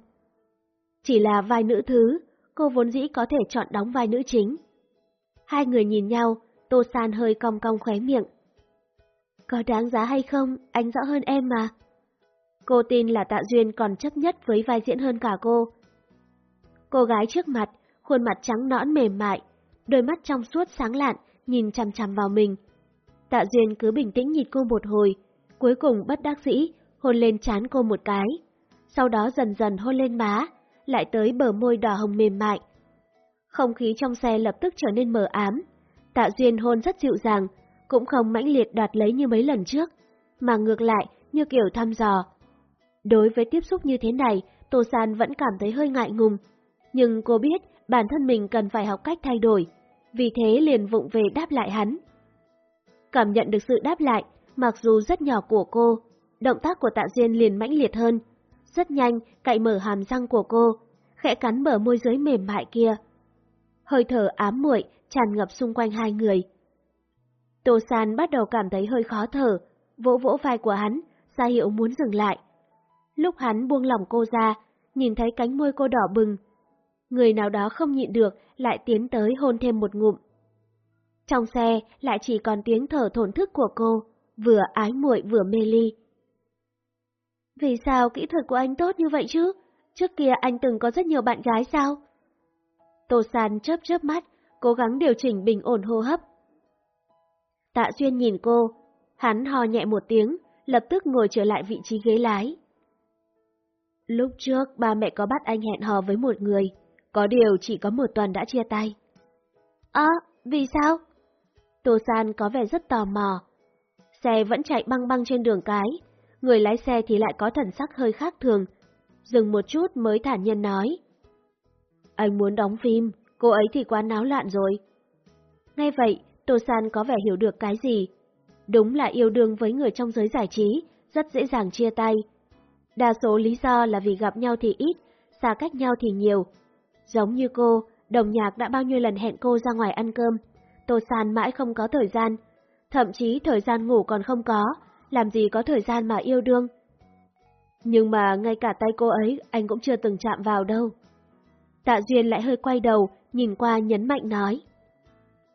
Chỉ là vai nữ thứ, cô vốn dĩ có thể chọn đóng vai nữ chính. Hai người nhìn nhau, Tô San hơi cong cong khóe miệng. Có đáng giá hay không, anh rõ hơn em mà. Cô tin là Tạ Duyên còn chấp nhất với vai diễn hơn cả cô. Cô gái trước mặt, khuôn mặt trắng nõn mềm mại, đôi mắt trong suốt sáng lạn, nhìn chằm chằm vào mình. Tạ Duyên cứ bình tĩnh nhìn cô một hồi, cuối cùng bất đắc dĩ, hôn lên chán cô một cái. sau đó dần dần hôn lên má, lại tới bờ môi đỏ hồng mềm mại. Không khí trong xe lập tức trở nên mờ ám. Tạ Duyên hôn rất dịu dàng, cũng không mãnh liệt đoạt lấy như mấy lần trước, mà ngược lại như kiểu thăm dò. Đối với tiếp xúc như thế này, Tô San vẫn cảm thấy hơi ngại ngùng, nhưng cô biết bản thân mình cần phải học cách thay đổi, vì thế liền vụng về đáp lại hắn. Cảm nhận được sự đáp lại, mặc dù rất nhỏ của cô, động tác của Tạ Duyên liền mãnh liệt hơn, rất nhanh cạy mở hàm răng của cô, khẽ cắn bờ môi dưới mềm mại kia. Hơi thở ám muội tràn ngập xung quanh hai người. Tô San bắt đầu cảm thấy hơi khó thở, vỗ vỗ vai của hắn, ra hiệu muốn dừng lại. Lúc hắn buông lỏng cô ra, nhìn thấy cánh môi cô đỏ bừng. Người nào đó không nhịn được lại tiến tới hôn thêm một ngụm. Trong xe lại chỉ còn tiếng thở thổn thức của cô, vừa ái muội vừa mê ly. Vì sao kỹ thuật của anh tốt như vậy chứ? Trước kia anh từng có rất nhiều bạn gái sao? Tô San chớp chớp mắt, cố gắng điều chỉnh bình ổn hô hấp. Tạ Xuyên nhìn cô, hắn hò nhẹ một tiếng, lập tức ngồi trở lại vị trí ghế lái. Lúc trước ba mẹ có bắt anh hẹn hò với một người, có điều chỉ có một tuần đã chia tay. À, vì sao? Tô San có vẻ rất tò mò. Xe vẫn chạy băng băng trên đường cái, người lái xe thì lại có thần sắc hơi khác thường. Dừng một chút mới thản nhiên nói. Anh muốn đóng phim, cô ấy thì quá náo loạn rồi. Ngay vậy, Tô San có vẻ hiểu được cái gì. Đúng là yêu đương với người trong giới giải trí, rất dễ dàng chia tay. Đa số lý do là vì gặp nhau thì ít, xa cách nhau thì nhiều. Giống như cô, đồng nhạc đã bao nhiêu lần hẹn cô ra ngoài ăn cơm. Tô San mãi không có thời gian, thậm chí thời gian ngủ còn không có, làm gì có thời gian mà yêu đương. Nhưng mà ngay cả tay cô ấy anh cũng chưa từng chạm vào đâu. Tạ Duyên lại hơi quay đầu, nhìn qua nhấn mạnh nói.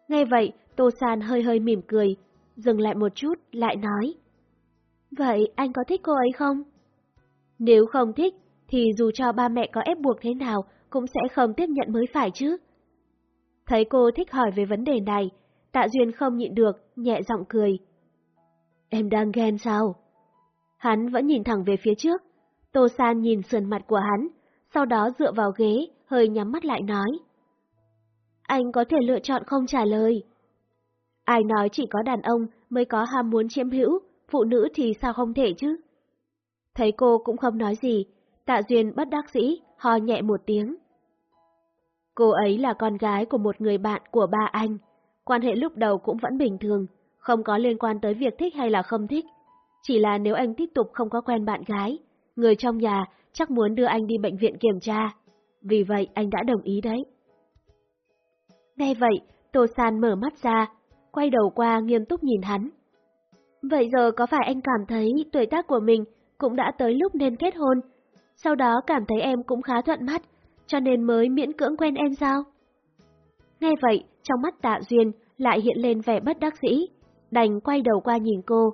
Nghe vậy, Tô San hơi hơi mỉm cười, dừng lại một chút, lại nói. Vậy anh có thích cô ấy không? Nếu không thích, thì dù cho ba mẹ có ép buộc thế nào, cũng sẽ không tiếp nhận mới phải chứ. Thấy cô thích hỏi về vấn đề này, Tạ Duyên không nhịn được, nhẹ giọng cười. Em đang ghen sao? Hắn vẫn nhìn thẳng về phía trước. Tô San nhìn sườn mặt của hắn, sau đó dựa vào ghế, hơi nhắm mắt lại nói. Anh có thể lựa chọn không trả lời. Ai nói chỉ có đàn ông mới có ham muốn chiếm hữu, phụ nữ thì sao không thể chứ? Thấy cô cũng không nói gì, tạ duyên bất đắc dĩ, ho nhẹ một tiếng. Cô ấy là con gái của một người bạn của ba anh, quan hệ lúc đầu cũng vẫn bình thường, không có liên quan tới việc thích hay là không thích. Chỉ là nếu anh tiếp tục không có quen bạn gái, người trong nhà chắc muốn đưa anh đi bệnh viện kiểm tra. Vì vậy anh đã đồng ý đấy. Nghe vậy, Tô San mở mắt ra, quay đầu qua nghiêm túc nhìn hắn. Vậy giờ có phải anh cảm thấy tuổi tác của mình cũng đã tới lúc nên kết hôn, sau đó cảm thấy em cũng khá thuận mắt, cho nên mới miễn cưỡng quen em sao? Nghe vậy, trong mắt tạ duyên lại hiện lên vẻ bất đắc dĩ, đành quay đầu qua nhìn cô.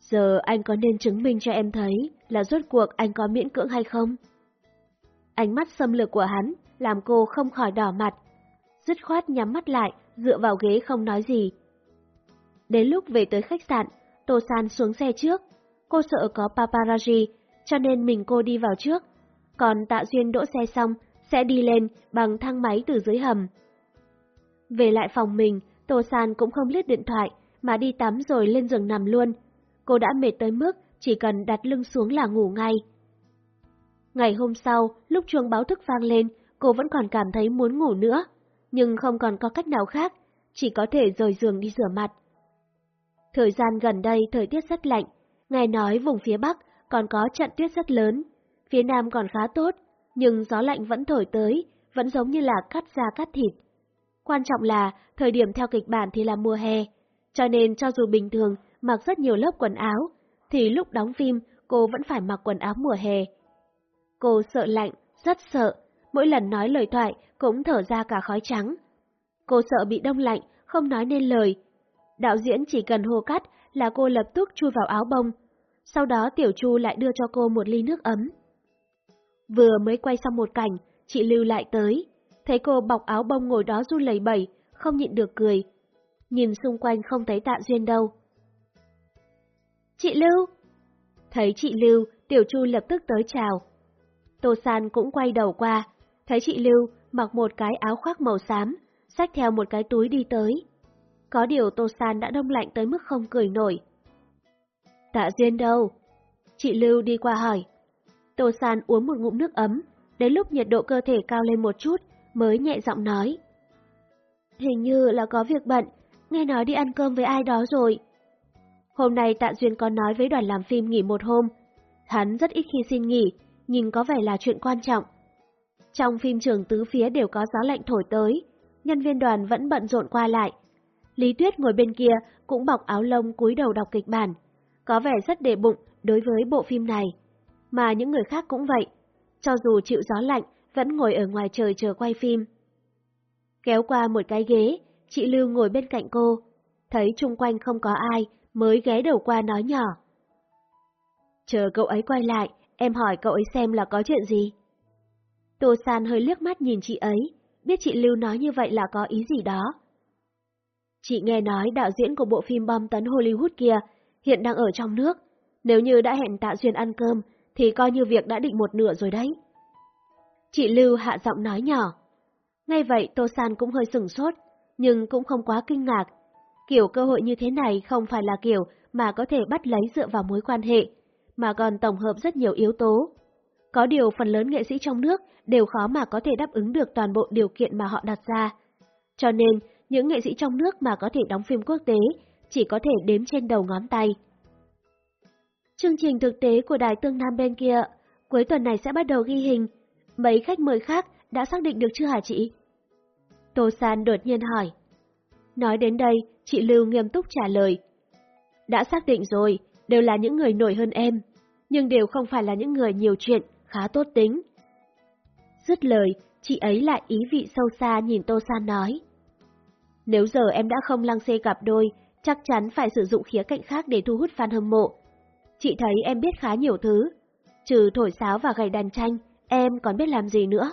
Giờ anh có nên chứng minh cho em thấy là rốt cuộc anh có miễn cưỡng hay không? Ánh mắt xâm lược của hắn làm cô không khỏi đỏ mặt, dứt khoát nhắm mắt lại, dựa vào ghế không nói gì. Đến lúc về tới khách sạn, Tô San xuống xe trước. Cô sợ có paparazzi, cho nên mình cô đi vào trước. Còn Tạ Duyên đỗ xe xong, sẽ đi lên bằng thang máy từ dưới hầm. Về lại phòng mình, Tô San cũng không liếc điện thoại, mà đi tắm rồi lên giường nằm luôn. Cô đã mệt tới mức chỉ cần đặt lưng xuống là ngủ ngay. Ngày hôm sau, lúc chuông báo thức vang lên, cô vẫn còn cảm thấy muốn ngủ nữa, nhưng không còn có cách nào khác, chỉ có thể rời giường đi rửa mặt. Thời gian gần đây thời tiết rất lạnh, nghe nói vùng phía Bắc còn có trận tuyết rất lớn, phía Nam còn khá tốt, nhưng gió lạnh vẫn thổi tới, vẫn giống như là cắt da cắt thịt. Quan trọng là, thời điểm theo kịch bản thì là mùa hè, cho nên cho dù bình thường mặc rất nhiều lớp quần áo, thì lúc đóng phim cô vẫn phải mặc quần áo mùa hè. Cô sợ lạnh, rất sợ, mỗi lần nói lời thoại cũng thở ra cả khói trắng. Cô sợ bị đông lạnh, không nói nên lời. Đạo diễn chỉ cần hô cắt là cô lập tức chui vào áo bông, sau đó Tiểu Chu lại đưa cho cô một ly nước ấm. Vừa mới quay xong một cảnh, chị Lưu lại tới, thấy cô bọc áo bông ngồi đó run lẩy bẩy, không nhịn được cười. Nhìn xung quanh không thấy Tạ Duyên đâu. Chị Lưu! Thấy chị Lưu, Tiểu Chu lập tức tới chào. Tô San cũng quay đầu qua, thấy chị Lưu mặc một cái áo khoác màu xám, xách theo một cái túi đi tới. Có điều Tô San đã đông lạnh tới mức không cười nổi. Tạ Duyên đâu? Chị Lưu đi qua hỏi. Tô San uống một ngụm nước ấm, đến lúc nhiệt độ cơ thể cao lên một chút, mới nhẹ giọng nói. Hình như là có việc bận, nghe nói đi ăn cơm với ai đó rồi. Hôm nay Tạ Duyên có nói với đoàn làm phim nghỉ một hôm. Hắn rất ít khi xin nghỉ, nhưng có vẻ là chuyện quan trọng. Trong phim trường tứ phía đều có gió lạnh thổi tới, nhân viên đoàn vẫn bận rộn qua lại. Lý Tuyết ngồi bên kia cũng bọc áo lông cúi đầu đọc kịch bản, có vẻ rất đề bụng đối với bộ phim này. Mà những người khác cũng vậy, cho dù chịu gió lạnh, vẫn ngồi ở ngoài trời chờ quay phim. Kéo qua một cái ghế, chị Lưu ngồi bên cạnh cô, thấy chung quanh không có ai, mới ghé đầu qua nói nhỏ. Chờ cậu ấy quay lại, em hỏi cậu ấy xem là có chuyện gì. Tô San hơi liếc mắt nhìn chị ấy, biết chị Lưu nói như vậy là có ý gì đó. Chị nghe nói đạo diễn của bộ phim bom tấn Hollywood kia hiện đang ở trong nước. Nếu như đã hẹn Tạ Duyên ăn cơm, thì coi như việc đã định một nửa rồi đấy. Chị Lưu hạ giọng nói nhỏ. Ngay vậy Tô San cũng hơi sừng sốt, nhưng cũng không quá kinh ngạc. Kiểu cơ hội như thế này không phải là kiểu mà có thể bắt lấy dựa vào mối quan hệ, mà còn tổng hợp rất nhiều yếu tố. Có điều phần lớn nghệ sĩ trong nước đều khó mà có thể đáp ứng được toàn bộ điều kiện mà họ đặt ra. Cho nên, những nghệ sĩ trong nước mà có thể đóng phim quốc tế chỉ có thể đếm trên đầu ngón tay. Chương trình thực tế của Đài Tương Nam bên kia, cuối tuần này sẽ bắt đầu ghi hình. Mấy khách mời khác đã xác định được chưa hả chị? Tô San đột nhiên hỏi. Nói đến đây, chị Lưu nghiêm túc trả lời. Đã xác định rồi, đều là những người nổi hơn em, nhưng đều không phải là những người nhiều chuyện, khá tốt tính. Dứt lời, chị ấy lại ý vị sâu xa nhìn Tô San nói. Nếu giờ em đã không lăng xê gặp đôi, chắc chắn phải sử dụng khía cạnh khác để thu hút fan hâm mộ. Chị thấy em biết khá nhiều thứ. Trừ thổi sáo và gầy đàn tranh, em còn biết làm gì nữa?